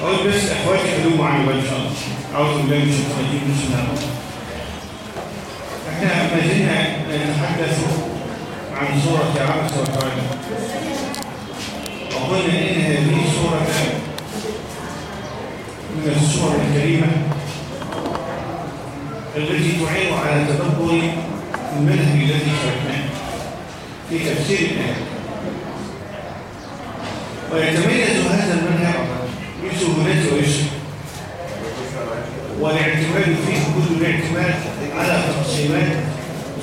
أقول بس إخواتي خلوه معايا إن شاء الله أعوذ بالله من الشيطان الرجيم بسم الله. إحنا ما زلنا نتحدث عن سورة عبس وتولى وقلنا إن هذه سورة من السور الكريمة التي تعين على تدبر المنهج الذي شرحناه في تفسير الآية ويتميز هذا ويسره والاعتماد فيه كل الاعتماد على تقسيمات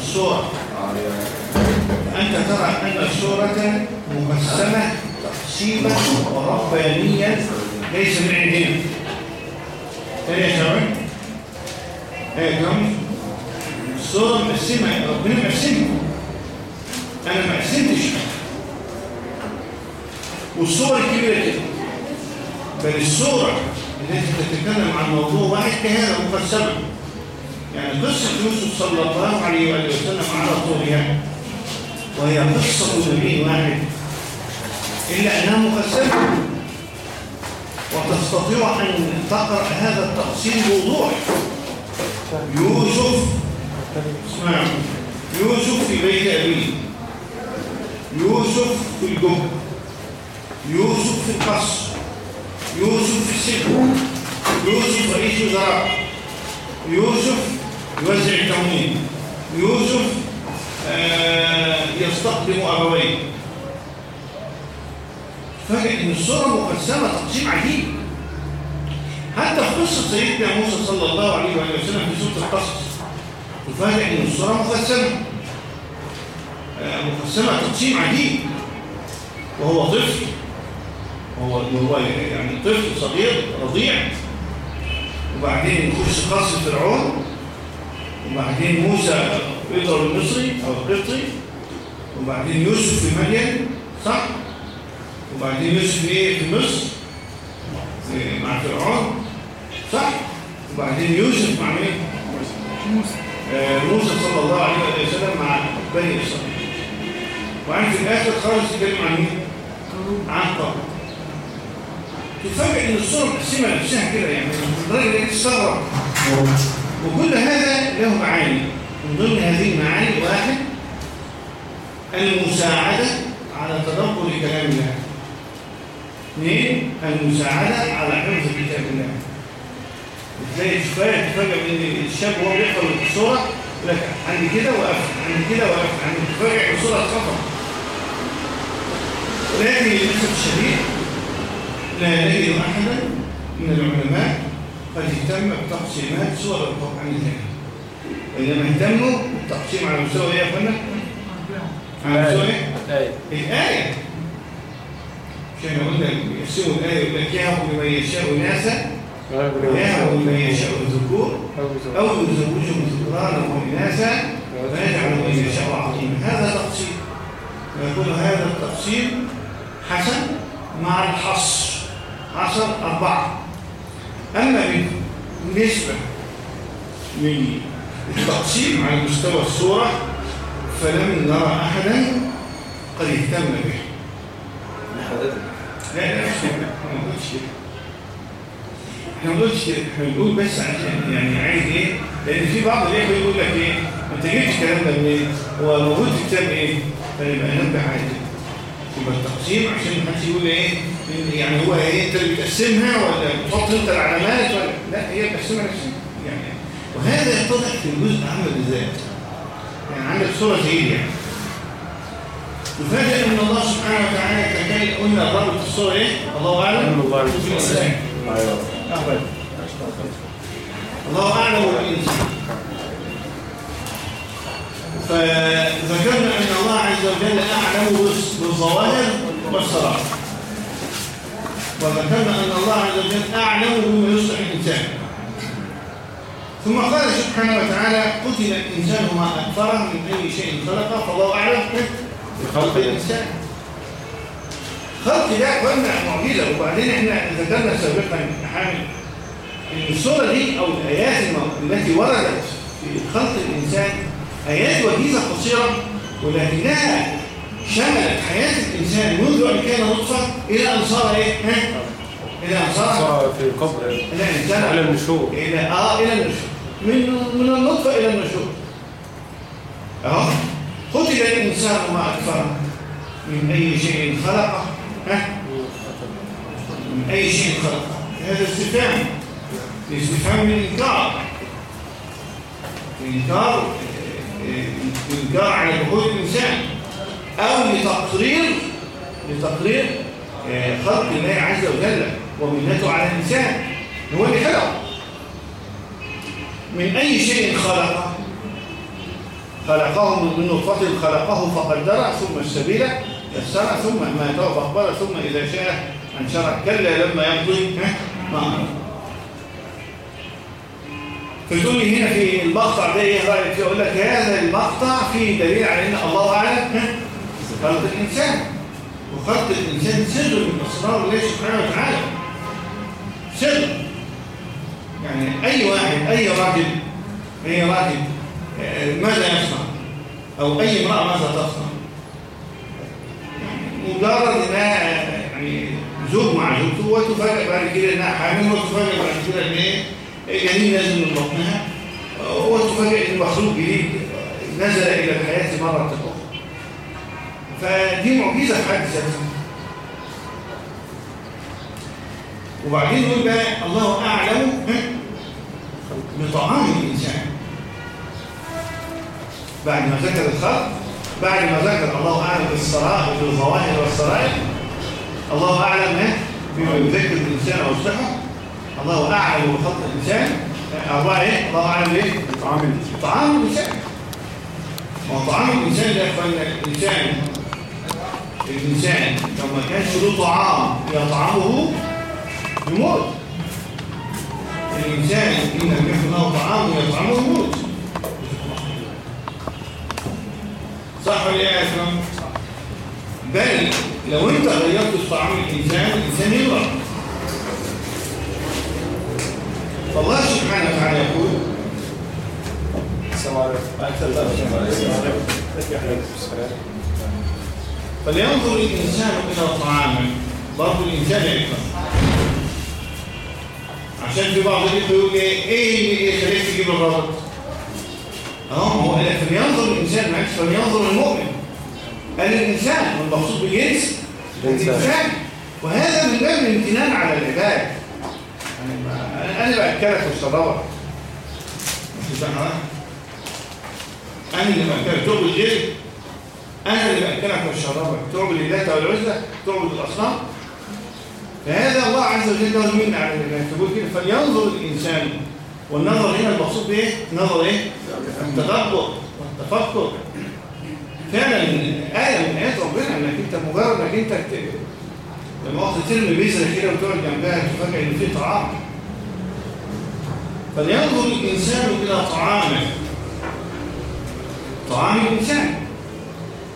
الصور أنت ترى أن الصورة مقسمة تقسيما ربانيا ليس من عندنا. تاني يا شباب؟ إيه كم الصورة مقسمة ربنا مقسمها أنا ما والصور الكبيرة كده بل الصورة التي تتكلم عن موضوع واحد كهذا مقسمة يعني قصة يوسف صلى الله عليه وآله وسلم على طولها وهي قصة نبي واحد. إلا أنها مقسمة وتستطيع أن تقرأ هذا التقسيم بوضوح. يوسف اسمع يوسف في بيت أبيه. يوسف في الجب يوسف في القصر. يوسف في السجن يوسف رئيس وزراء يوسف يوزع التموين. يوسف آه يستقدم أبويه. فجأة إن الصورة مقسمة تقسيم عجيب. حتى في قصة سيدنا موسى صلى الله عليه وآله وسلم في سورة القصص تفاجئ إن الصورة مقسمة. آه مقسمة تقسيم عجيب. وهو طفل. هو هو يعني طفل صغير رضيع. وبعدين يخش قصر فرعون. وبعدين موسى يضرب المصري أو القبطي. وبعدين يوسف في مدين صح؟ وبعدين يوسف إيه؟ في مصر. مع فرعون صح؟ وبعدين يوسف مع مين؟ موسى. آه موسى صلى الله عليه وسلم مع بني إسرائيل. وبعدين في الآخر خالص يتكلم عن مين؟ عن قوم تفاجئ ان الصورة مقسمة نفسها كده يعني. الراجل يتستغرب وكل هذا له معاني. من ضمن هذه المعاني واحد المساعدة على تدبر كلام الله. اثنين المساعدة على حفظ كتاب الله. تلاقي تفاجئ تفاجئ ان الشاب وهو بيقرأ الصورة يقول لك عندي كده وقفت عندي كده وقفت عندي تفاجئ الصورة اتخطر ولكن للأسف الشديد لا نجد أحدا من العلماء قد اهتم بتقسيمات سور القرآن الكريم. وإنما اهتموا بالتقسيم على مستوى إيه يا أخوانا؟ على مستوى إيه؟ الآية. عشان قلنا يقسموا الآية يقول لك يهب لمن يشاء إناثا ويهب لمن يشاء الذكور أو يزوجهم ذكرانا وإناثا ويجعل من يشاء عظيما. هذا تقسيم. ويقول هذا التقسيم حسن مع الحصر. حصر أربعة. أما بالنسبة للتقسيم على مستوى الصورة فلم نرى أحدا قد اهتم به. لا لا. ما إحنا ما نقولش كده إحنا بنقول بس عشان يعني عايز إيه؟ لأن في بعض الاخوه يقول لك إيه؟ انت جبت الكلام ده منين؟ هو موجود في كتاب إيه؟ فيبقى ننبه على كده يبقى التقسيم عشان ما حدش يقول إيه؟ يعني هو إيه انت اللي بتقسمها ولا بتحط انت العلامات ولا؟ لا هي بتقسمها نفسها. يعني وهذا يتضح في الجزء عام بالذات يعني عندك صورة زي يعني. تفاجئ إن الله سبحانه وتعالى تكلم قلنا في الصورة إيه؟ الله أعلم. الله الإنسان. أهبل. الله أعلم بالإنسان. فذكرنا أن الله عز وجل أعلم بال- بالظواهر والسرائر وذكرنا أن الله عز وجل أعلم بما يصلح الإنسان. ثم قال سبحانه وتعالى قتل الإنسان ما اكفره من أي شيء خلقه فالله أعلم بخلق الإنسان. خلق ده قلنا معجزة وبعدين إحنا ذكرنا سابقا حامل إن الصورة دي أو الآيات الم- التي وردت في خلق الإنسان آيات وجيزة قصيرة ولكنها شملت حياة الإنسان منذ أن كان نطفة إلى أن صار إيه؟ ها؟ إلى أن صار صار في قبر. إلى أن إلى انتهى النشور. إلى آه إلى النشور. من من النطفة إلى النشور. أهو. قتل الإنسان ما أكفره من أي شيء خلقه. ها؟ من أي شيء خلقه. هذا استفهام. استفهام من إنكار. إنكار إنكار على دخول الإنسان. أو لتقرير لتقرير آه، خلق الله عز وجل ومنته على الإنسان. هو اللي خلقه من أي شيء خلقه؟ خلقه من نطفة خلقه فقدره ثم السبيل يسره ثم ماته فأخبره ثم إذا شاء أنشره كلا لما يمضي ها، ما أمره فتقول لي هنا في المقطع ده إيه رأيك؟ فيه؟ أقول لك هذا المقطع فيه دليل على إن الله أعلم. خلق الإنسان. وخلق الإنسان سر من أسرار الله سبحانه وتعالى. سر. يعني أي واحد أي راجل أي راجل آه، ماذا يصنع؟ أو أي امرأة ماذا تصنع؟ يعني مجرد إنها يعني زوج مع زوجته وتفاجئ بعد كده إنها حامل وتفاجئ بعد كده ان إيه جنين نازل من بطنها وتفاجئ ان مخلوق جديد. نزل إلى الحياة مرة أخرى فدي معجزه في حد ذاتها. وبعدين يقول بقى الله أعلم ها، بطعام الإنسان. بعد ما ذكر الخلق بعد ما ذكر الله أعلم بالسرائر بالظواهر والسرائر الله أعلم ها، بما يذكر الإنسان أو يصلحه الله أعلم بخلق الإنسان. الله إيه؟ الله أعلم إيه طعام الإنسان. طعام الإنسان. ما طعام الإنسان ده يا اخوانا الإنسان الانسان لو ما كانش له طعام يطعمه يموت. الإنسان إن لم يكن له طعام يطعمه يموت. صح ولا يا أخوان؟ بل لو أنت غيرت طعام الانسان الإنسان يمرض فالله سبحانه وتعالى يقول السلام عليكم. السلام فلينظر الإنسان إلى طعامه برضه الإنسان يفهم عشان في بعض الناس بيقول لي إيه اللي يخليك تجيب الرابط؟ ما هو قال فلينظر الإنسان معلش فلينظر المؤمن. قال الإنسان والمقصود بالجنس. الإنسان. وهذا من باب الامتنان على العباد. ما- أنا بأكلك واشربك مش سامع أنا اللي بأكلك تعبد غيري أنا اللي بأكلك واشربك تعبد اللات والعزة تعبد الأصنام. فهذا الله عز وجل له المنة على تقول كده فلينظر الإنسان. والنظر هنا المقصود بإيه؟ نظر إيه؟ التدبر والتفكر. فعلا آية من آيات ربنا إنك أنت مجرد إنك أنت لما وقت ترمي بذرة كده وتقعد جنبها تفاجئ إن في طعام. فلينظر الإنسان إلى طعامه. طعام الإنسان.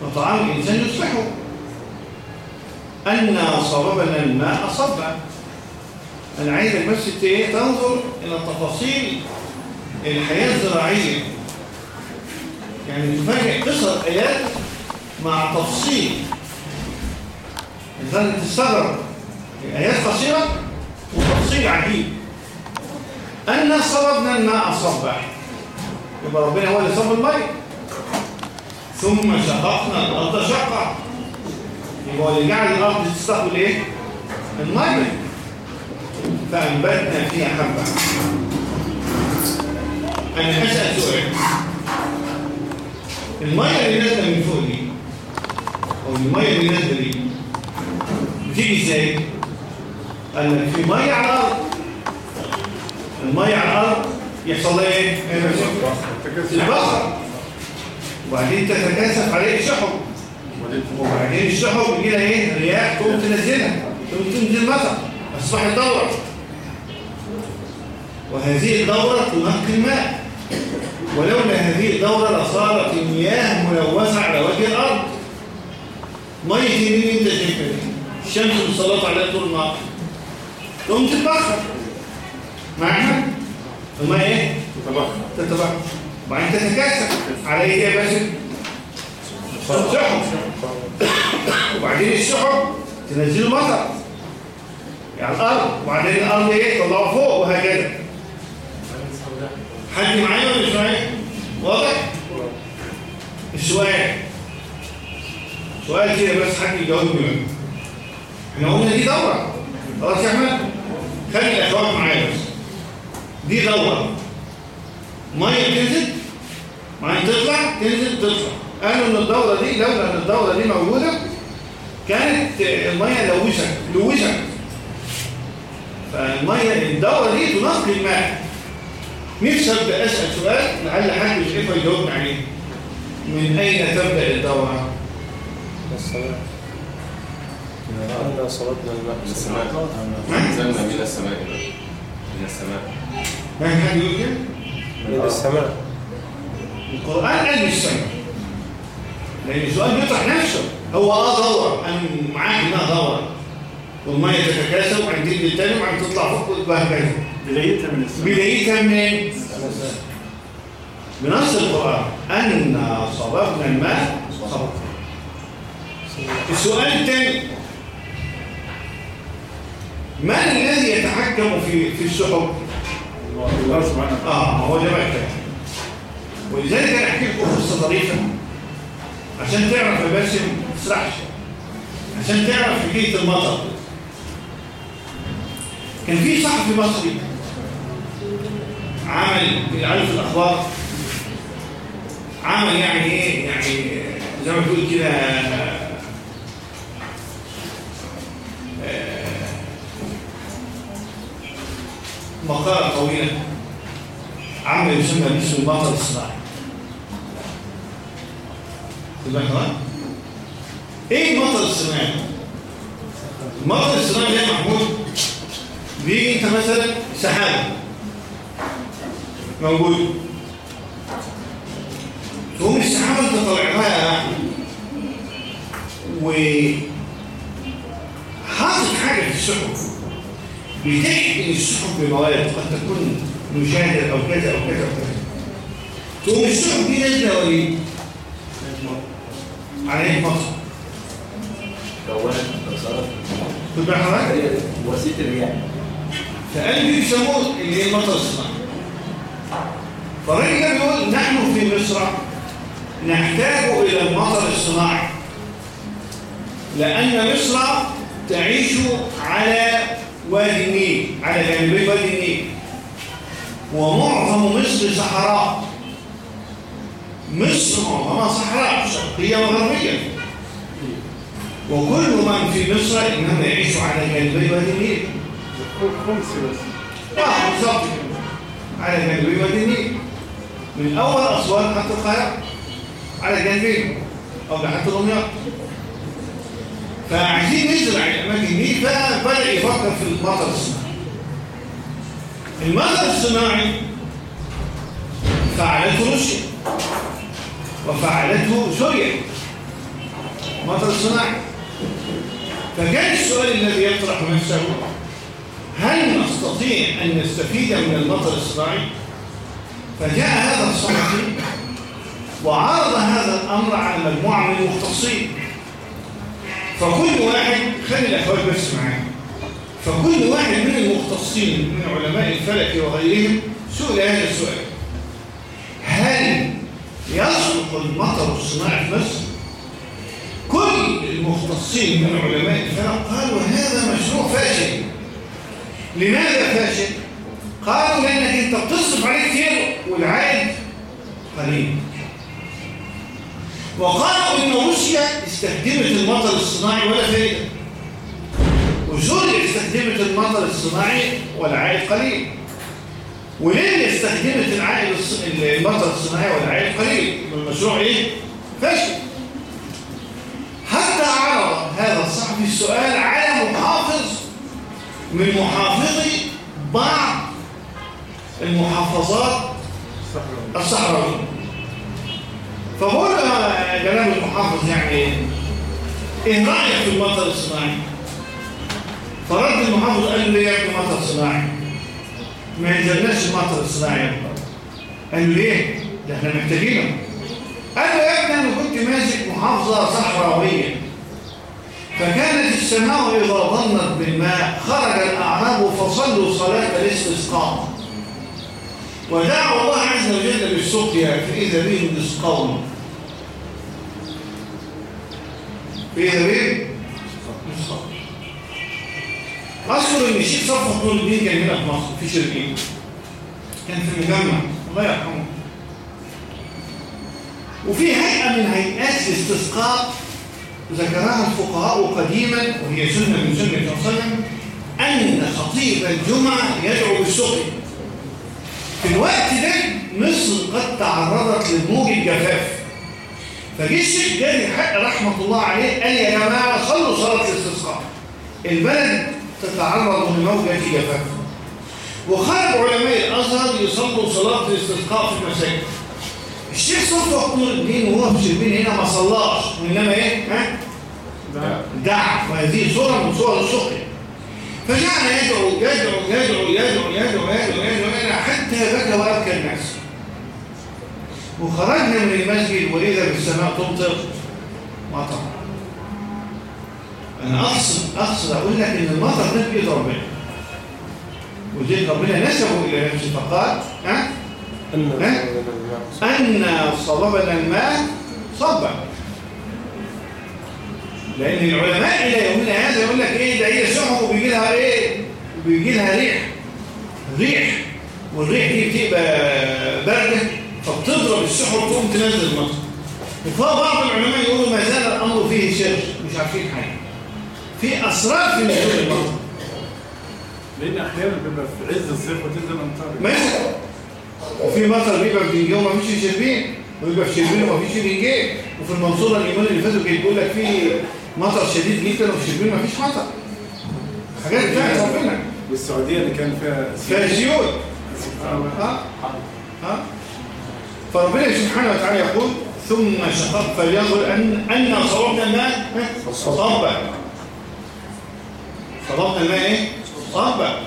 وطعام الإنسان يصلحه أنا صببنا الماء صبا. أنا عايزك بس تنظر إلى تفاصيل الحياة الزراعية. يعني تفاجئ قصة آيات مع تفصيل. لذلك تستغرب آيات قصيرة وتفصيل عجيب. أنا صببنا الماء صبا. يبقى ربنا هو اللي صب الماء ثم شققنا الأرض شقا يبقى هو اللي جعل الأرض تستقبل إيه؟ الماء فأنبتنا فيها حبة أنا أسأل سؤال المية اللي نازلة من فوق دي أو المية اللي نازلة دي بتيجي إزاي؟ قال لك في مية على الأرض المية على الأرض يحصل لها إيه؟ البخر وبعدين تتكاثف عليه الشحب وبعدين الشحب يجي لها إيه؟ رياح تقوم تنزلها. تقوم تنزل مطر. اصبحت دوره وهذه الدورة تنقي الماء. ولولا هذه الدورة لصارت المياه ملوثة على وجه الأرض. مية مين انت شايفها؟ الشمس مسلطه عليها طول النهار تقوم تتبخر. معاها الماء إيه؟ تتبخر. وبعدين تتكاثف على إيه يا باشا السحب. وبعدين السحب تنزل مطر يعني الأرض. وبعدين الأرض إيه؟ طلعوا فوق وهكذا. حد معايا ولا مش معايا واضح؟ السؤال. سؤال كده بس حد يجاوبني بقى. إحنا قلنا دي دورة. خلاص يا أحمد؟ خلي الأخوات معايا بس. دي دورة. مية تنزل مية تطلع تنزل تطلع. قالوا إن الدورة دي لولا إن الدورة دي موجودة كانت المية لوشت لوشت فالمية الدورة دي تنقي الماء نفسي أبدأ أسأل سؤال لعل حد مش عارف يجاوبني عليه. من أين تبدأ الدورة؟ السماء أنا صلاتنا الماء من السماء. نزلنا من السماء. من السماء. ما في حد يقول كده؟ من السماء. القرآن قال من السماء لأن السؤال بيطرح نفسه. هو آه دوره أنا معاك انها دوره والميه تتكاثر وبعدين للتاني وبعدين تطلع فوق وهكذا. بدايتها من السماء. بدايتها منين؟ بنص القرآن. أن صببنا الماء صببا السؤال الثاني. من الذي يتحكم في في السحب؟ الله ما هو ده بقى ولذلك أنا أحكي لكم قصة ظريفة. عشان تعرف يا باسم ما تسرحش عشان تعرف حكاية المطر. كان في صحفي مصري عمل عارف الأخبار؟ عمل يعني إيه؟ يعني زي ما تقول كده مقالة طويلة عمل يسمى باسم المطر الصناعي تبقى إيه المطر الصناعي المطر الصناعي ده محمود. بيجي أنت مثلا سحابة. موجود. تقوم السحابه أنت طالعها يا احمد و حاطط حاجة في السحب. بتحقن السحب بمواد قد تكون مشاهدة أو كذا أو كذا أو كذا. تقوم السحب دي نازلة وليه؟ عليه مصر كونت تصرف تبقى حضرتك وسيلة الرياح. فقال بيسموه اللي هي المطر الصناعي. ده بيقول نحن في مصر نحتاج إلى المطر الصناعي. لأن مصر تعيش على وادي النيل على جانبي وادي النيل ومعظم مصر صحراء. مصر معظمها صحراء شرقية وغربية. وكل من في مصر إنما يعيش على جانبي وادي النيل خمس بس آه بالظبط. على جانبي وادي النيل من أول اسوان حتى القاهرة. على جانبين. أو لحد دمياط فعايزين نزرع الأماكن دي فبدأ يفكر في المطر الصناعي. المطر الصناعي فعلته روسيا وفعلته سوريا. المطر الصناعي فكان السؤال الذي يطرح نفسه هل نستطيع أن نستفيد من المطر الصناعي؟ فجاء هذا الصحفي وعرض هذا الأمر على مجموعة من المختصين. فكل واحد خلي الأخوات بس معايا فكل واحد من المختصين من علماء الفلك وغيرهم سئل هذا السؤال هل يصلح المطر الصناعي في مصر؟ كل المختصين من علماء الفلك قالوا هذا مشروع فاشل لماذا فاشل؟ قالوا لأنك أنت بتصرف عليه كتير والعائد قليل وقالوا إن روسيا استخدمت المطر الصناعي ولا فائدة وسوريا استخدمت المطر الصناعي والعائد قليل. وليبيا استخدمت العائد المطر الصناعي والعائد قليل. المشروع إيه؟ فاشل. حتى عرض هذا الصحفي السؤال على محافظ من محافظي بعض المحافظات الصحراوية. يا جناب المحافظ يعني إيه إيه رأيك في المطر الصناعي؟ فرد المحافظ قال له ليه يا ابني مطر صناعي ما ينزلناش المطر الصناعي يا قال له ليه؟ ده إحنا محتاجينه. قال له يا ابني أنا كنت ماسك محافظة صحراوية. فكانت السماء إذا ضنت بالماء خرج الأعراب فصلوا صلاة الاستسقاء. ودعوا الله عز وجل بالسقيا فإذا بهم يسقون فإذا بهم يسقون أذكر إن الشيخ صفوت نور الدين كان هنا في مصر في شرقين كان في المجمع الله يرحمه. وفي هيئة من هيئات الاستسقاء ذكرها الفقهاء قديما وهي سنة من سنة وسلم أن خطيب الجمعة يدعو بالسقي في الوقت ده مصر قد تعرضت لموج الجفاف. فجه الشيخ جاري حق رحمة الله عليه قال يا جماعة صلوا صلاة الاستسقاء. البلد تتعرض لموجة جفاف وخرج علماء الأزهر يصلوا صلاة الاستسقاء في المساجد. الشيخ صفوة نور الدين وهو في شربين هنا ما صلاش وإنما إيه؟ ها؟ دعا. وهذه صورة من صور السقي فجعل يدعو يدعو يدعو يدعو يدعو يدعو يدعو حتى بكى وأبكى الناس وخرجنا من المسجد وإذا بالسماء تمطر مطر أنا أقصد أقصد أقول لك إن المطر ده بإيد ربنا ودي ربنا نسبه إلى نفسه فقال ها أن صببنا الماء صبا. لأن العلماء إلى يومنا هذا يقول لك إيه؟ ده هي سحب وبيجي لها إيه؟ وبيجي لها ريح. ريح. والريح دي بتبقى باردة فبتضرب السحب وتقوم تنزل المطر فبعض العلماء يقولوا ما زال الأمر فيه سر مش عارفين حاجة. في أسرار في نزول المطر لأن أحيانا بيبقى في عز الصيف وتنزل امطار ماشي وفي مطر بيبقى في بنجيه وما فيش في شربين ويبقى في شربين وما فيش في بنجيه وفي المنصورة اليومين اللي فاتوا كان بيقول لك في مطر شديد جدا وفي شربين ما فيش مطر. حاجات بتاعت ربنا والسعودية اللي كان فيها فيها سيول ها؟ ها؟ فربنا سبحانه وتعالى يقول ثم شقق فلينظر ان أن صرفنا الماء؟ صبا صرفنا الماء إيه؟ صبا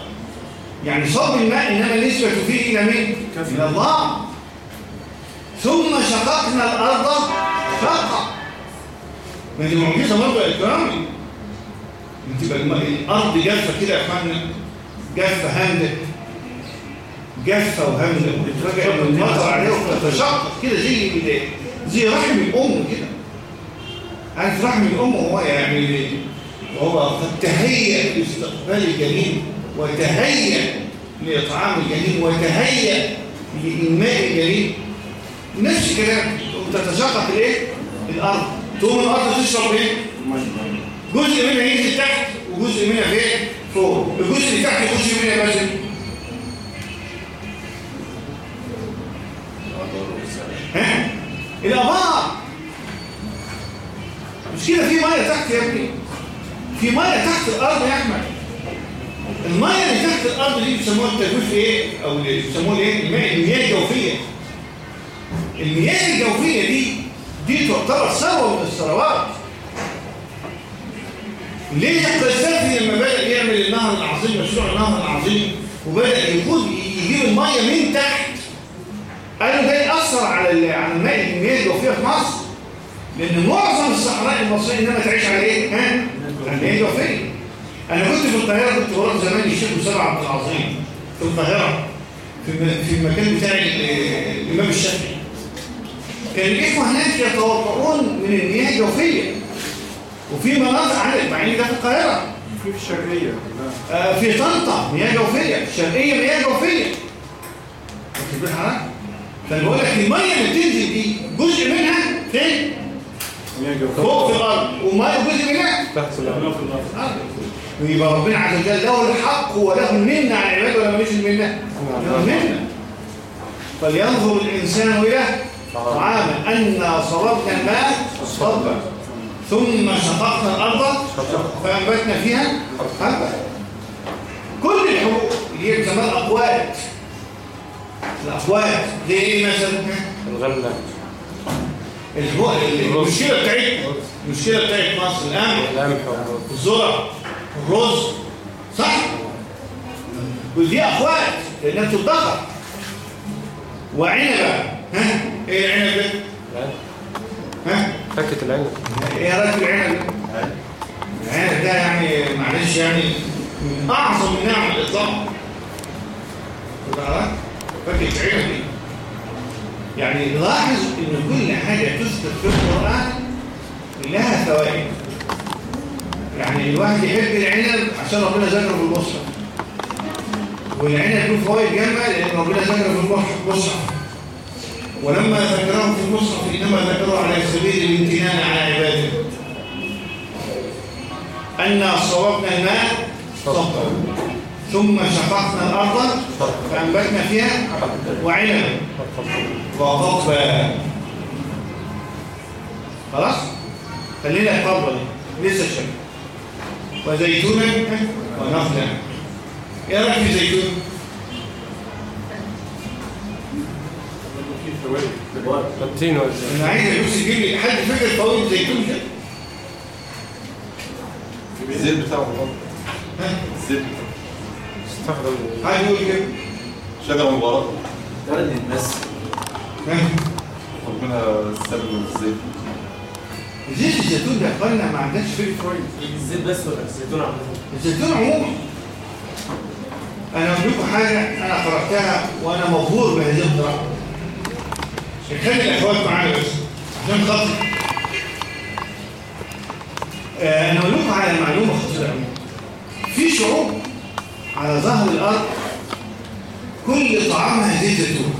يعني صب الماء إنما النسبة فيه إلى مين؟ إلى الله. ثم شققنا الأرض شقا ما دي معجزة برضه يا إكرامي. تبقى الأرض جافة كده يا إخوانا. جافة هامده جافة وهامده وتتفاجئ ان المطر عليها وتتشقق كده زي زي رحم الأم كده. عارف رحم الأم هو يعني وهو قد تهيأ لاستقبال الجنين وتهيأ لإطعام الجنين وتهيأ لإنماء الجنين. نفس الكلام. تتشقق الإيه؟ الأرض. تقوم الأرض تشرب إيه؟ جزء منها ينزل تحت وجزء منها فين؟ فوق. الجزء اللي تحت يخش منها باشا. ها؟ الأبار مش كده في مية تحت يا ابني؟ في مية تحت الأرض يا أحمد. المية اللي تحت الأرض دي بيسموها التجويف إيه؟ أو بيسموها إيه؟ المياه الجوفية. المياه الجوفية دي دي تعتبر ثروه من الثروات ليه القذافي لما بدأ يعمل النهر العظيم مشروع النهر العظيم وبدأ يخوض يجيب المية من تحت قالوا ده يأثر على على الماء المياه الجوفيه في مصر لأن معظم الصحراء المصرية إنما تعيش على إيه؟ ها؟ الجوفية. أنا كنت في القاهرة كنت بروح زمان الشيخ مسابع عبد العظيم في القاهرة في المكان بتاع الإمام الشافعي. كان الإخوة هناك يتوقعون من المياه الجوفية. وفي مناطق عدد مع إن ده في القاهرة. في الشرقية آه في طنطا مياه جوفية، الشرقية مياه جوفية. واخد بالك؟ فأنا بقول لك المية اللي بتنزل دي جزء منها فين؟ فوق في الأرض وما جزء منها تحت الأرض ويبقى ربنا عز وجل له الحق وله المنة على العباد ولا ماليش المنه؟ له المنه فلينظر الإنسان إلى طعاما. أنا صرفنا الماء صبا ثم شققنا الأرض. فأنبتنا فيها. حبا كل الحبوب اللي هي بتسمى الاقوات الاقوات دي إيه مثلا؟ الغلة الهو- المشكلة بتاعتنا. المشكلة بتاعت مصر. القمح. الذرة. الرز. صح؟ ودي اخوات لأنها بتتضخم. وعنبة. ها إيه العنب ده. ها؟ فكة العنب إيه في العنب ده العنب ده يعني معلش يعني من أعظم نعم الاطلاق واخد بالك فاكر العنب دي يعني لاحظ إن كل حاجة تذكر في القرآن لها فوائد. يعني الواحد يحب العنب عشان ربنا ذكره في المصحف والعنب له فوائد جامه لأن ربنا ذكره في المصحف ولما ذكرهم في المصحف إنما ذكروا على سبيل الامتنان على عباده. أنا صوبنا الماء صبا ثم شققنا الأرض فأنبتنا فيها وعنبا. وقضبا خلاص؟ خلينا القضبة دي. لسه الشمس وزيتونا ونخلا. إيه رأيك في زيتون؟ والزيت أنا عايز يجيب لي حد فكر فوائد زيتون ده الزيت بتاعه. ها الزيت استخدم حد يقول كده شجرة مباركة تردد بس ربنا السبب من الزيت زيت الزيتون ده اخوانا ما عندناش فكر كويس الزيت بس ولا الزيتون عموما الزيتون عموما أنا أقول لكم حاجة أنا قرأتها وأنا مبهور بهذه القراءة خلي الاخوات معايا بس عشان خاطر أنا أقول لكم على معلومة خطيرة قوي في شعوب على ظهر الأرض كل طعامها زيت زيتون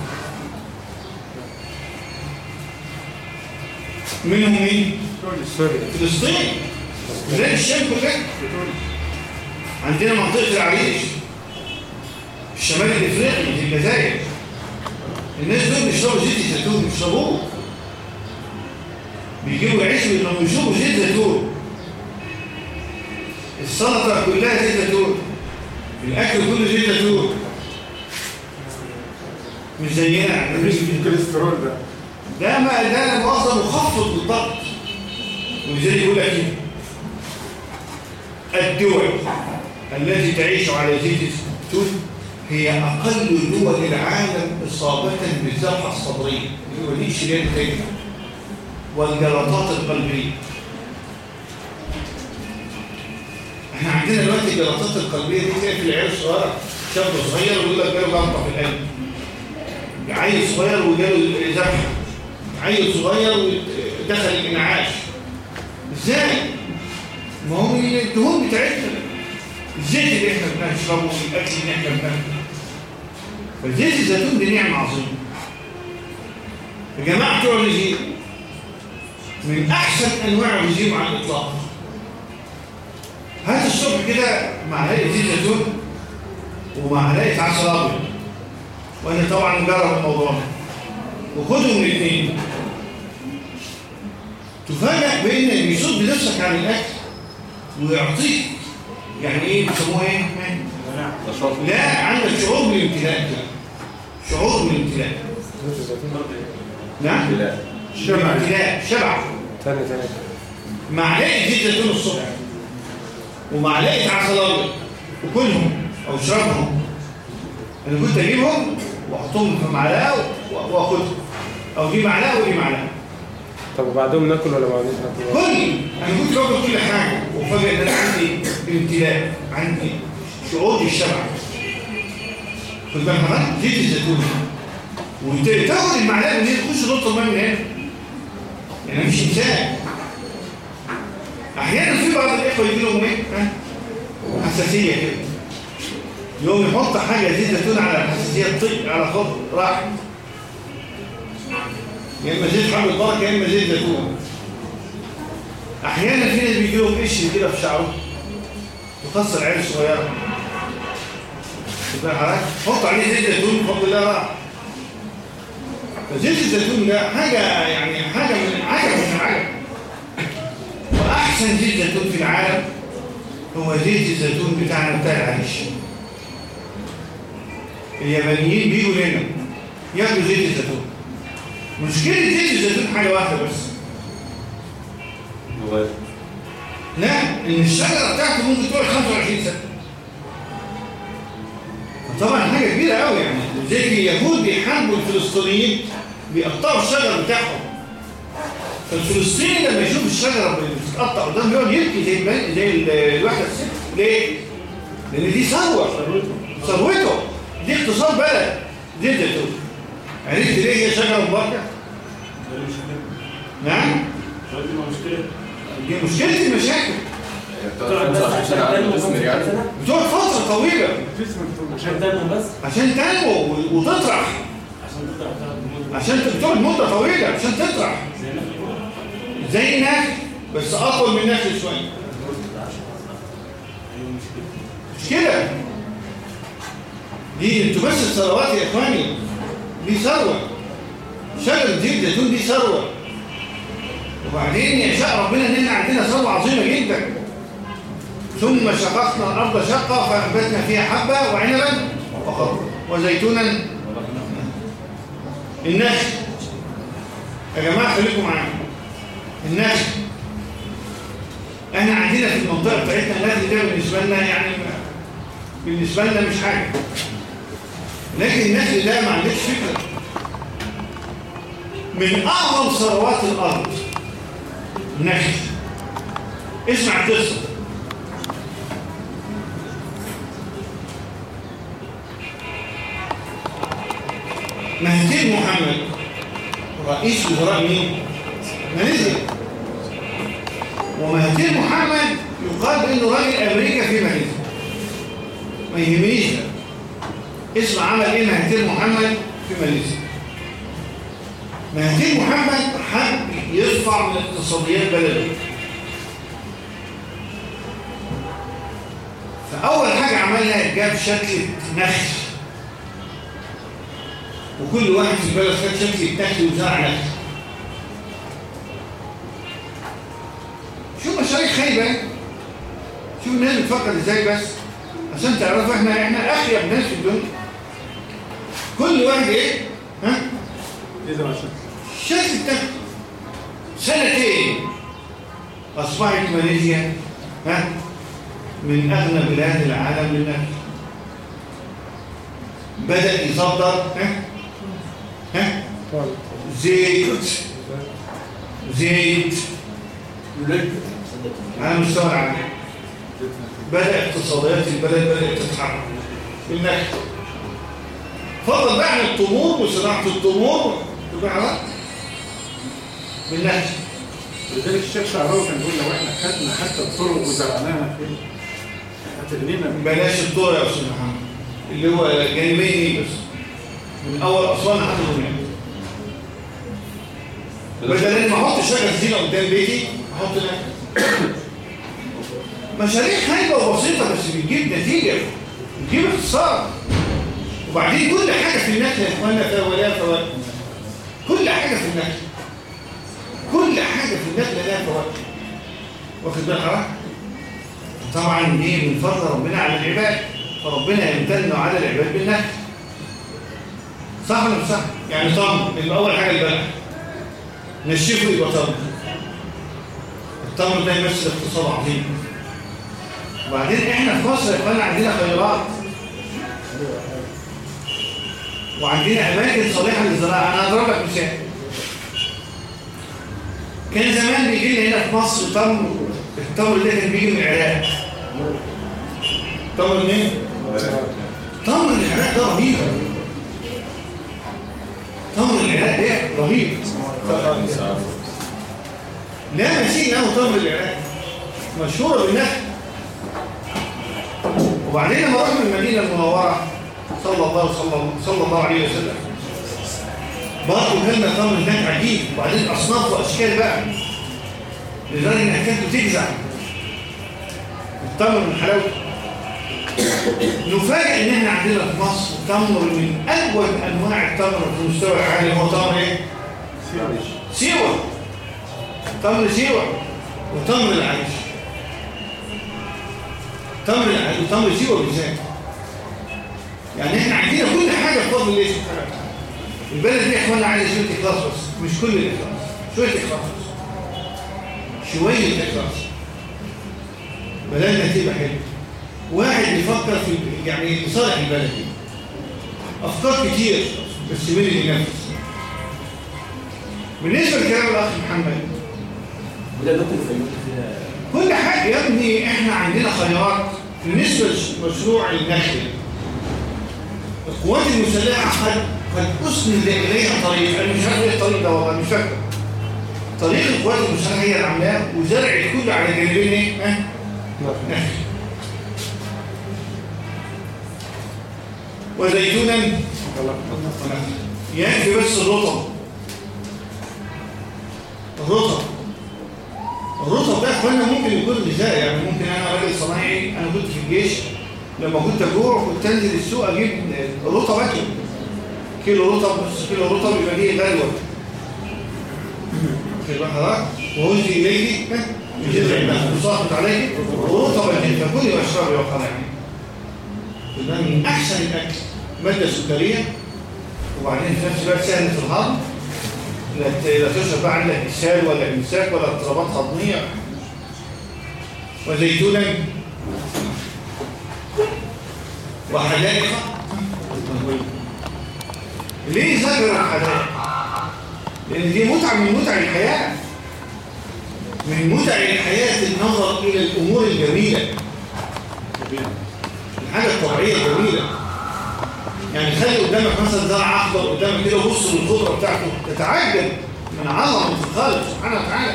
منهم مين؟ فلسطين. بلاد الشام كلها عندنا منطقة العريش. الشمال الافريقي في الجزائر الناس دول بيشربوا زيت الزيتون بيشربوه بيجيبوا العيش انهم يشربوا زيت زيتون السلطة كلها زيت زيتون الأكل كله زيت زيتون مش زينا مفيش الكوليسترول ده. ده ما ده مؤاخذه مخفض بالضبط. ولذلك يقول لك إيه؟ الدول التي تعيش على زيت الزيتون هي أقل دول العالم إصابة بالذبحه الصدريه اللي هو دي شريان والجلطات القلبية. إحنا عندنا دلوقتي الجلطات القلبية دي تلاقي في العيال الصغيره شاب صغير ويقول لك جاله جلطه في القلب. عيل صغير وجاله ذبحه عيل صغير ودخل الانعاش إزاي؟ ما هو من الدهون بتاعتنا. الزيت اللي إحنا بنشربه والاكل اللي إحنا بناكله؟ فزيت الزيتون دي نعمه عظيمه يا جماعة بتوع الرجيم من أحسن أنواع الرجيم على الإطلاق. هات الصبح كده معلقه زيت زيتون ومعلقه عسل ابيض وأنا طبعا مجرب الموضوع ده. وخدهم الاثنين تفاجأ بأن بيصد نفسك عن الأكل ويعطيك يعني إيه بيسموها إيه؟ لا عندك شعور بالامتلاء كده شعور الزيتون نعم؟ شبع. شبع. تاني تاني. معلقه زيت زيتون الصبح. ومعلقه عسل أبيض. وكلهم أو اشربهم أنا كنت أجيبهم وأحطهم في معلقة وأخدهم. أو دي معلقة ودي معلقة. طب وبعدهم ناكل ولا ما ناكل؟ كل أنا كنت باكل كل حاجة. وفجأة ان أنا عندي امتلاء عندي شعور بالشبع خد بالك حضرتك زيت الزيتون. وتاخد المعلقه من هنا تخش نقطة من هنا. يعني مش انسان. أحيانا في بعض الإخوة يجي لهم إيه؟ حساسية كده. يوم يحط حاجة زيت زيتون على الحساسيه تطيق على خط راح. يا إما زيت حب البركه يا إما زيت زيتون. أحيانا في ناس بيجي لهم قش كده في شعره. وخاصه العيال الصغيره يبقى حضرتك حط عليه زيت زيتون بفضل الله راح فزيت الزيتون ده حاجة يعني حاجة من عجب من العجب واحسن زيت زيتون في العالم هو زيت الزيتون بتاعنا بتاع العريش اليابانيين بيجوا هنا ياكلوا زيت الزيتون مشكله زيت الزيتون حاجة واحدة بس لا إن الشجرة بتاعته ممكن تقعد 25 سنة. طبعا حاجة كبيرة قوي يعني. زي اليهود بيحاربوا الفلسطينيين بيقطعوا الشجر بتاعهم. فالفلسطيني لما يشوف الشجرة بتتقطع قدامه يقعد يبكي زي زي ال- الواحدة الست. ليه؟ لأن دي ثروة ثروته دي اقتصاد بلد. دي زيتون عرفت ليه هي شجرة مباركة؟ نعم؟ دي مشكلة. دي مشكلة المشاكل. بتقعد 25 سنة على المثمر يعني بتقعد فترة طويلة تسمع في عشان تنمو بس عشان تنمو وتطرح عشان الموت عشان بتقعد مدة طويلة عشان تطرح زي النخل بس أطول من النخل شوية أيوه مش كده دي أنتوا بس الثروات يا اخواني دي ثروه شجره زيت زيتون دي ثروه وبعدين يشاء ربنا ان إحنا عندنا ثروه عظيمة جدا. ثم شققنا الأرض شقا فأنبتنا فيها حبه وعنبا وزيتونا. النخل. يا جماعة خليكم معايا. النخل. إحنا عندنا في المنطقة بتاعتنا النخل ده بالنسبة لنا يعني بالنسبة لنا مش حاجة. لكن النخل ده ما عندكش فكرة. من أعظم ثروات الأرض. النخل اسمع القصة. مهدي محمد. رئيس وزراء مين؟ ماليزيا. ومهدي محمد يقال انه راجل أمريكا في ماليزيا. ما يهمنيش اسم عمل إيه مهدي محمد في ماليزيا؟ مهدي محمد حب يرفع من اقتصاديات بلده فأول حاجة عملها جاب شكل نخل. وكل واحد في البلد خد شكل النخل وزرع نخل شو مشاريع خايبة؟ شوف الناس بتفكر إزاي بس؟ عشان تعرفوا إحنا إحنا اخيب ناس في الدنيا. كل واحد إيه؟ ها؟ اذا عشان شكل التخت سنتين. أصبحت ماليزيا ها؟ من أغنى بلاد العالم للنفط بدأ يصدر ها؟ ها? زيت. زيت. على مستوى العالم بدأ اقتصاديات البلد بدأت تتحرك بالنخل فضل بقى عن التمور وصناعة التمور تبقى بالنخل لذلك الشيخ شعراوي كان بيقول لو إحنا خدنا حتى الطرق وزرعناها فين هتغنينا بلاش الطرق يا أستاذ محمد. اللي هو جانبين بس. من أول أسوان لحد دمياط بدل ما أحط شجرة زينة قدام بيتي أحط نخل مشاريع خايبة وبسيطة بس بتجيب نتيجة بتجيب اقتصاد وبعدين كل حاجة في النخل يا اخوانا فيها ولا فوائد كل حاجة في النخل كل حاجة في النخل لها فوائد واخد بالك؟ طبعا دي من فضل ربنا على العباد. فربنا يمتن على العباد بالنخل صح ولا صح؟ يعني تمر يبقى أول حاجة البلح نشفه يبقى تمر التمر ده يمثل اقتصاد عظيم. وبعدين إحنا في مصر يا إخوانا عندنا خيرات. وعندنا أماكن صالحة للزراعة. أنا هضرب لك مثال. كان زمان بيجي لنا هنا في مصر تمر التمر ده كان بيجي من العراق. تمر منين؟ تمر العراق ده رهيب. تمر العراق ده رهيب. لا نسينا له تمر العراق مشهورة بالنخل وبعدين لما رحنا المدينة المنورة صلى الله صلى, الله عليه وسلم برضه كلمة تمر هناك عجيب. وبعدين أصناف وأشكال بقى. لذلك إنها كانت بتجزع. التمر من حلاوته. نفاجئ إن إحنا عندنا في مصر تمر من أجود أنواع التمر في مستوى العالي هو تمر إيه؟ سيوة. تمر سيوة وتمر العيش. تمر العيش وتمر سيوة بالذات. يعني إحنا عندنا كل حاجة بفضل الله سبحانه البلد دي يا إخوانا عايزة شوية إخلاص بس مش كل الإخلاص شوية إخلاص بس. شوية إخلاص. بلدنا تبقى حلوة. واحد يفكر في يعني لصالح البلد. دي أفكار كتير بس مين اللي ينفذ؟ بالنسبة لكلام الأخ محمد. وده كل حاجة يا ابني إحنا عندنا خيارات بالنسبة لمشروع النخل القوات المسلحة قد قد أسند إليها طريق. أنا مش عارف إيه الطريق ده والله مش فاكر طريق القوات المسلحة هي اللي عاملاه وزرع الكل على جانبين؟ نعم. نخل وزيتونا. يكفي بس الرطب. الرطب. الرطب ده يا أخوانا ممكن يكون غذاء يعني ممكن أنا راجل صنايعي أنا كنت في الجيش. لما كنت أجوع كنت أنزل السوق أجيب رطب أكل. كيلو رطب نص كيلو رطب يبقى دي غلوة. في بحرات وهزي اليه بجذع النخل وصاحت عليه ورطبا جدا كلي واشربي وقنعي ده من أحسن الأكل. مادة سكريه وبعدين في نفس الوقت سهل في الهضم. لا تشرب بقى عندك إسهال ولا إمساك ولا اضطرابات هضمية. وزيتونا. وحدائق. ليه ذكر الحدائق؟ لأن دي متعة من متع الحياة. من متع الحياة النظر إلى الأمور الجميلة. الحاجة الطبيعية الجميلة. يعني خلي قدامك مثلا زرع أخضر قدامك كده بص للخضره بتاعته. تتعجب. من عظمة الخالق سبحانه وتعالى.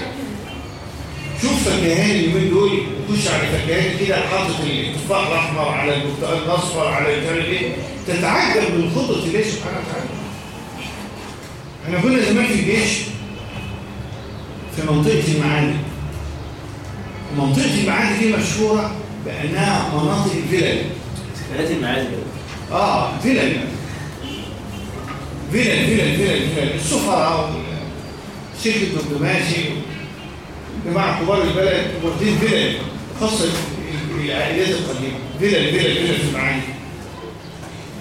شوف فكهان اليومين دول وخش على فكهان كده حاطط التفاح الأحمر على البرتقال الأصفر على عارف إيه. تتعجب من خضره الله سبحانه وتعالى؟ إحنا كنا زمان في الجيش في منطقة المعادي. منطقة المعادي دي مشهورة بأنها مناطق فيلل سكنات المعادي. آه فيلل فيلل فيلل فيلل فيلل السفراء والسلك الدبلوماسي جماعة كبار البلد واخدين فيلل خاصة العائلات القديمة. فيلل فيلل فيلل في المعاني.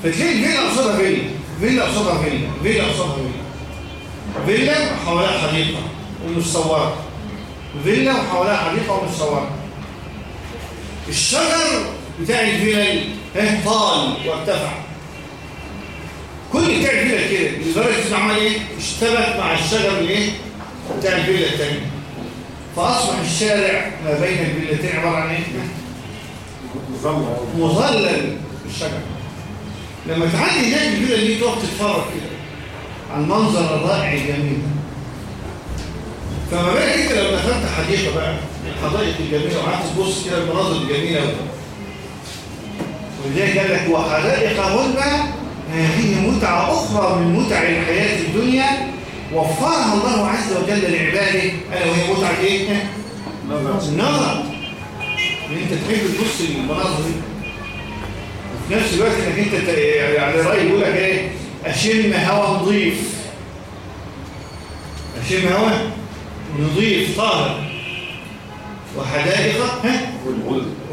فتلاقي الفيلا قصادها فيلا. فيلا قصادها فيلا. فيلا قصادها فيلا. فيلا وحواليها حديقة ومتسورة. فيلا وحواليها حديقة ومتسورة. الشجر بتاع الفيلل ها طال وارتفع. كل بتاع الفيلل كده. لدرجة إنه عمل إيه؟ اشتبك مع الشجر الايه بتاع الفيلل الثاني فأصبح الشارع ما بين الفيلتين عبارة عن إيه؟ مظلل. بالشجر. لما تعدي هناك الفيلل دي تقف تتفرج كده على المنظر الرائع الجميل. فما بالك أنت لو دخلت حديقة بقى؟ الحدائق الجميلة وقعدت تبص كده المناظر الجميلة. ولذلك قال لك وحدائق غلبة هذه متعة أخرى من متع الحياة الدنيا. وفرها الله عز وجل لعباده. ألا وهي متعة إيه؟ النظر إن أنت تحب تبص للمناظر دي. وفي نفس الوقت إنك أنت يعني رأي يقول لك إيه؟ أشم هواء نظيف أشم هواء نظيف طاهر. وحدائق ها؟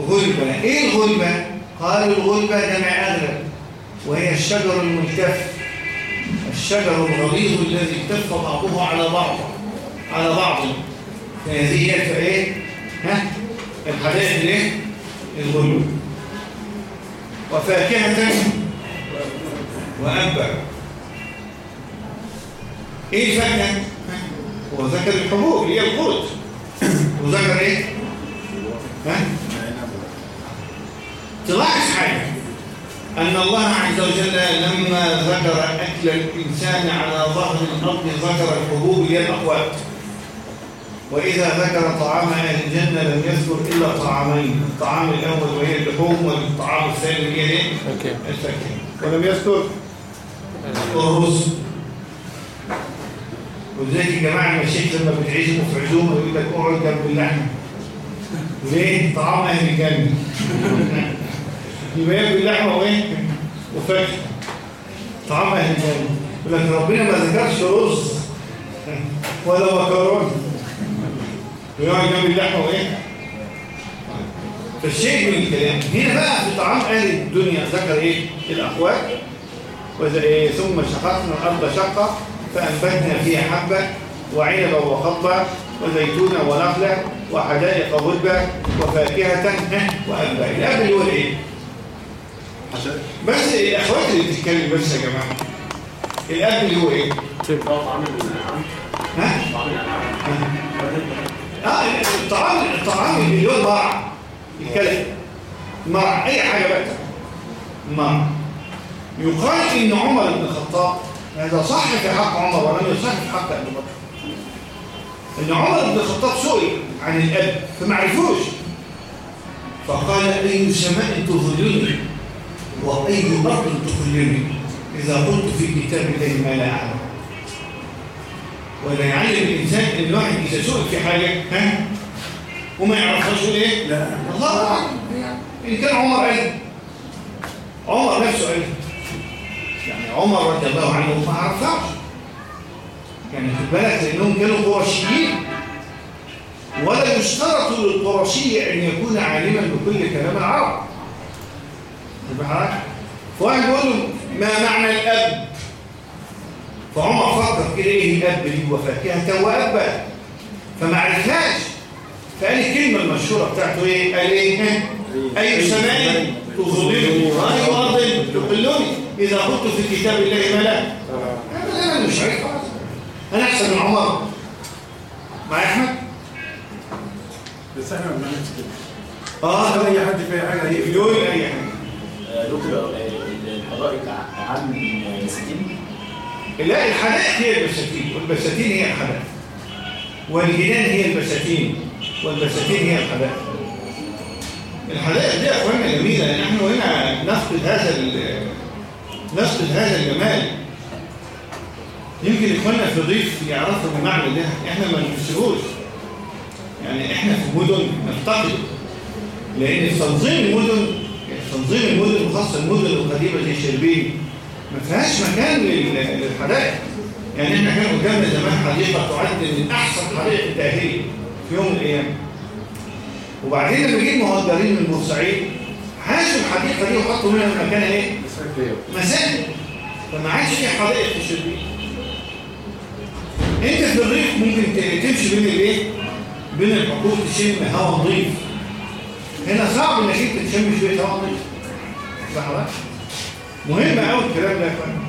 غلبة. إيه الغلبة؟ قالوا الغلبة جمع اغلب وهي الشجر الملتف. الشجر الغليظ الذي التف بعضه على بعض على بعض. فهذه هي إيه؟ ها؟ الحدائق الإيه؟ الغلبة وفاكهة وأبا إيه الفاكهة؟ هو ذكر الحبوب هي القوت وذكر إيه؟ ها؟ تلاحظ حاجة أن الله عز وجل لما ذكر أكل الإنسان على ظهر الأرض ذكر الحبوب الأقوات وإذا ذكر طعام أهل الجنة لم يذكر إلا طعامين الطعام الأول وهي اللحوم والطعام الثاني اللي هي إيه؟ الفاكهة. ولم يذكر؟ الرز ولذلك يا جماعة المشايخ لما بتعزموا في عزومة يقول لك أقعد جنب اللحمة. ليه؟ طعام أهل الجنة. يبقى ياكل لحمة وإيه؟ وفاكهة. طعام أهل الجنة يقول لك ربنا ما ذكرش رز. ولا مكرونة. ويقعد جنب اللحمة وإيه؟ فالشيء من الكلام. هنا بقى في طعام أهل الدنيا. ذكر؟ الأقوات وإذا إيه؟ ثم شققنا الأرض شقة فأنبتنا فيها حبة وعنبا وخضبا وزيتونا ونخلة وحدائق غلبة وفاكهة. ها، وأبا الأب اللي هو الإيه؟ بس الأخوات اللي بتتكلم بس يا جماعة. الأب اللي هو إيه؟ طيب طعام الأنعام ها؟ طعام الأنعام آه الطعام الطعام اللي هو المرع الكلام مرع أي حاجة بقى. مرع يقال إن عمر بن الخطاب هذا صح في حق عمر ولم يصح في حق أبي بكر؟ إن عمر بن الخطاب سئل عن الأب فما عرفوش. فقال أي سماء تظلني؟ واي ارض تخلني إذا قلت في كتاب الله ما لا أعلم. ولا يعلم الإنسان إن الواحد إذا سئل في حاجة ها؟ وما يعرفهاش إيه؟ لا. الله. اعلم إن كان عمر قال عمر نفسه قال يعني عمر رضي الله عنه ما عرفهاش. يعني خد بالك لأنهم كانوا قرشيين. ولا يشترط للقرشي أن يكون عالما بكل كلام العرب. فواحد يقول له ما معنى الأب؟ فعمر فكر كده إيه الأب دي وفاكهه وابا فما عرفهاش. فقال الكلمة المشهورة بتاعته إيه؟ قال إيه؟ اي سماء تظلمني. واي ارض تقلني. إذا قلت في كتاب الله ما لا. أنا مش عارف أنا أحسن من عمر. مع أحمد؟ بس إحنا ما بنعملش كده. آه. أي حد في اي حاجة يقول اي حاجة دكتور آه، الحدائق من 60 لا الحدائق هي البساتين والبساتين هي الحدائق. والجنان هي البساتين والبساتين هي الحدائق. الحدائق دي يا اخوانا جميلة لأن إحنا هنا نفقد هذا نفقد هذا الجمال. يمكن إخواننا في الريف يعرفوا المعنى ده إحنا ما نفسروش يعني إحنا في المدن نفتقد في تنظيم المدن تنظيم المدن وخاصه المدن القديمة زي شربين. ما فيهاش مكان لل- للحدائق. يعني إحنا كان قدامنا زمان حديقه تعد من أحسن حدائق التأهيل في يوم من الأيام. وبعدين لما جه مهجرين من بورسعيد حاشوا الحديقة دي وحطوا منها في مكانها إيه؟ مساجد. فما عادش في حدائق في شربين. أنت في الريف ممكن تمشي بين الإيه؟ بين الحقول تشم هواء نظيف. هنا صعب إنك أنت تشم شوية هواء نظيف صح ولا؟ لا؟ مهم قوي الكلام ده يا فندم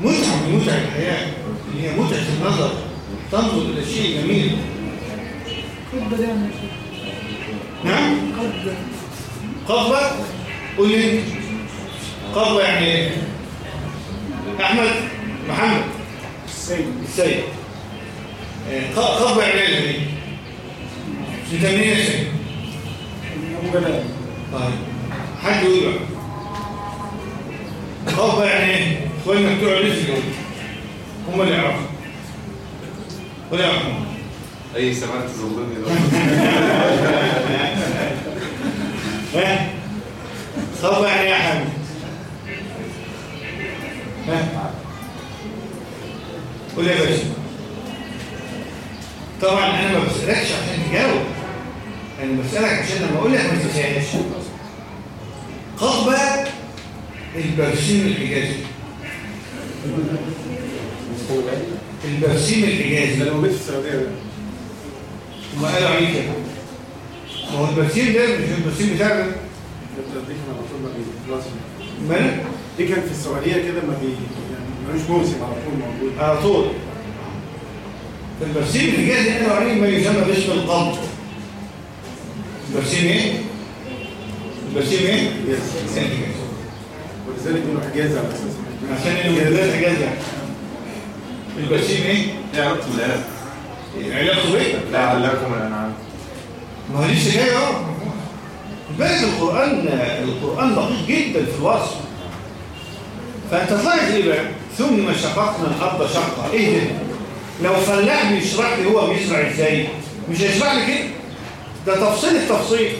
متعة من متع الحياة. اللي هي متعة النظر. تنظر إلى الشيء الجميل قد يا نعم؟ قد قبة؟ قول لي. انت قبة يعني إيه؟ أحمد محمد. السيد. السيد. آه، ق- قبة يعني إيه؟ انت منين يا سيد طيب. حد يقول بقى يعني إيه اخواننا بتوع الرزق دول هم اللي يعرفوا. ولا يعرفوا. أي سماء تظلمني ها؟ صبر يعني يا حبيبي. ها؟ قول يا باشا طبعا أنا ما بسالكش عشان تجاوب أنا بسالك عشان لما أقول لك ما تنساش قضبة البرسيم الحجازي. البرسيم ده الحجازي. لو بيت في السعودية. ده ما قالوا عليه كده ما هو البرسيم ده مش البرسيم بتاعنا ده دي كان على طول ما بي خلاص مالك دي كان في السعودية كده ما بي يعني ملوش موسم على طول موجود. على طول. البرسيم الحجازي قالوا عليه ما يسمى باسم القبض البرسيم إيه؟ البرسيم إيه؟ ولذلك بيقولوا حجاز على أساس عشان من حجازي يعني البرسيم إيه؟ إيه علاقته بالآلة؟ علاقته بايه؟ لعلكم الأنعام ما هو لسه جاي اهو بالك القرآن القرآن دقيق جدا في الوصف فأنت طلعت إيه بقى؟ ثم شققنا الأرض شقة إيه ده؟ لو فلاح بيشرح لي هو بيزرع إزاي مش هيشرح لي كده ده تفصيل التفصيل.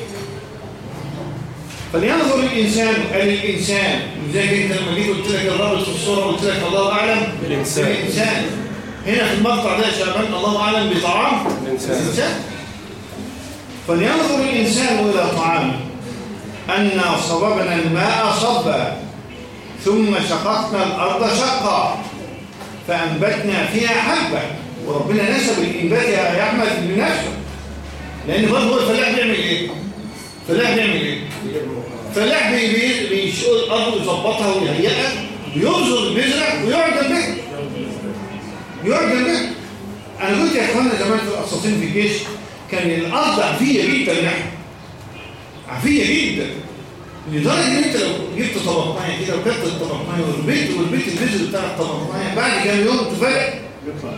فلينظر الإنسان قال الإنسان زي أنت لما جيت قلت لك الرابط في الصورة قلت لك الله أعلم؟ الإنسان. الإنسان. هنا في المقطع ده شباب الله أعلم بطعام. الإنسان. الإنسان. فلينظر الإنسان إلى طعامه أنا صببنا الماء صبا ثم شققنا الأرض شقا فأنبتنا فيها حبة وربنا نسب الإنبات يا أحمد لنفسه. لأن برضه هو الفلاح بيعمل إيه؟ الفلاح بيعمل إيه؟ الفلاح بي- بي- بيشق الأرض ويظبطها ويهيئها بيبذر البذرة ويقعد جنبها. يقعد جنبها. أنا قلت يا إخوانا زمان في القصاصين في الجيش كان الأرض عفيه جدا يعني. عفيه جدا. لدرجة إن أنت لو جبت طبقاية كده وكتت الطبقاية والبيت والبيت البذر بتاع الطبقاية بعد كام يوم تفرق يطلع.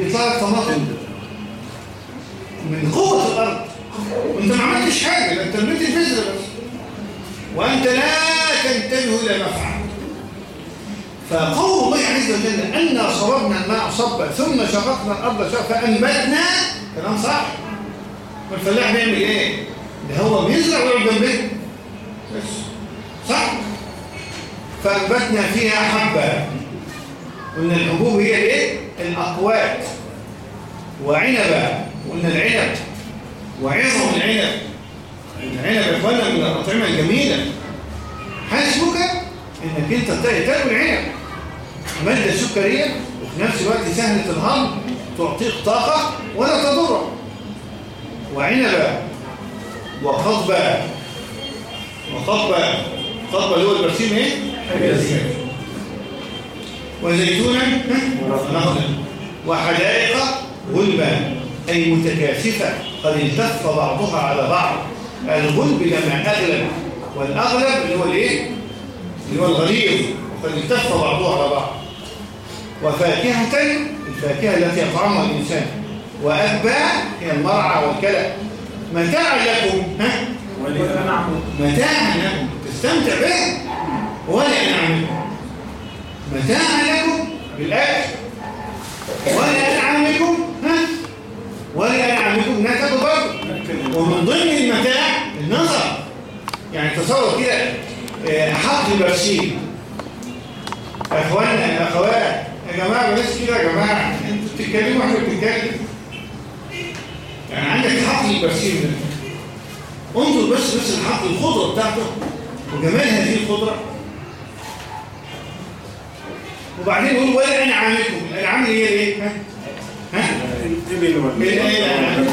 يطلع لك طماطم. من قوة الأرض. وأنت ما عملتش حاجة ده أنت رميت البذر بس. وأنت لا تنتبه إلى ما فعلت. فقول الله عز وجل أنا صببنا الماء صبا ثم شققنا الأرض شقا فأنبتنا. كلام صح؟ والفلاح بيعمل إيه؟ ده هو بيزرع ويقعد جنبه بس. صح؟ فأنبتنا فيها حبة. قلنا الحبوب هي الإيه؟ الأقوات. وعنبة. قلنا العنب وعظم العنب. العنب يا إخوانا من الأطعمة الجميلة. حسبك إنك أنت تاكل عنب. مادة سكرية وفي نفس الوقت سهلة الهضم تعطيك طاقة ولا تضرك. وعنبة وقضبه وقضبه قضبه اللي هو البرسيم إيه؟ وزيتونا. نخلا وحدائق غلبا أي متكاثفه قد التف بعضها على بعض الغلب جمع اغلب والأغلب اللي هو الإيه؟ اللي هو الغليظ وقد التف بعضها على بعض. وفاكهة الفاكهة التي يطعمها الإنسان وأتباع هي المرعى والكلى. متاعا لكم ها؟ متاعا لكم. تستمتع به؟ ولأنعامكم متاعا لكم بالأكل ولأنعامكم ها؟ ولأنعامكم نتاكل برضه ومن ضمن المتاع النظر. يعني تصور كده حق البرسيم اخوانا يا اخوات يا جماعة بلاش كده يا جماعة. أنتوا بتتكلموا وإحنا بنتكلم. يعني عندك حق البرسيم ده. انظر بس بس الحق الخضره بتاعته. وجمال هذه الخضره وبعدين يقول ولا انعامكم الانعام اللي هي إيه؟ الإبل والبقر الانعام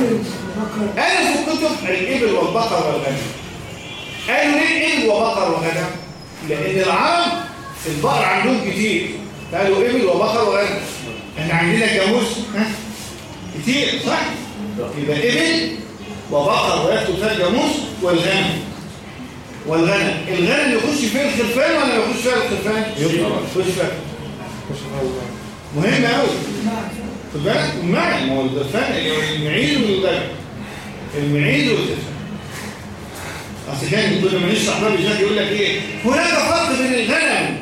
قالوا في الكتب الابل والبقر والغنم قالوا ليه إبل وبقر وغنم؟ لأن العرب البقر عندهم كتير قالوا إبل وبقر وغنم إحنا عندنا جاموس؟ كتير صح؟ يبقى إبل وبقر ويدخل فيها الجاموس والغنم والغنم الغنم يخش فيها الخرفان ولا يخش فيها الخرفان؟ يخش فيها مهم قوي خد بالك المعنى ما هو الخرفان المعيز والغنم المعيز والخرفان أصل كان كل ما نشرح باب الجهاد يقول لك إيه؟ هناك فرق بين الغنم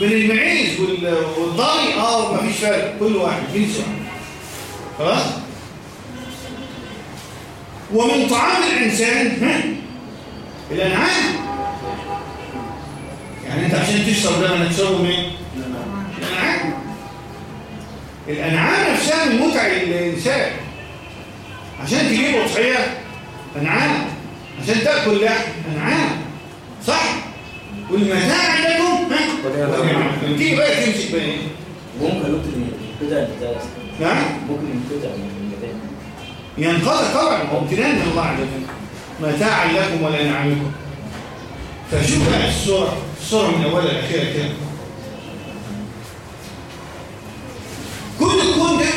بين المعيز وال- والضاني. آه مفيش فرق. كل واحد جنس واحد خلاص؟ ومن طعام الإنسان ها؟ الأنعام. يعني أنت عشان تشرب ده ما تشربه الأنعام نفسها من متع الإنسان. عشان تجيب أضحية أنعام. عشان تأكل لحم أنعام. صح؟ والمتاع لكم ها؟ ولأنعامكم. تيجي بقى تمسك بقى إيه ممكن البتاع نعم ممكن ينقطع من البتاع ينقطع طبعا هو امتنان من الله عز وجل. متاعا لكم ولانعامكم فشوف بقى الصورة الصورة من أولها لأخيرا كده. كل الكون ده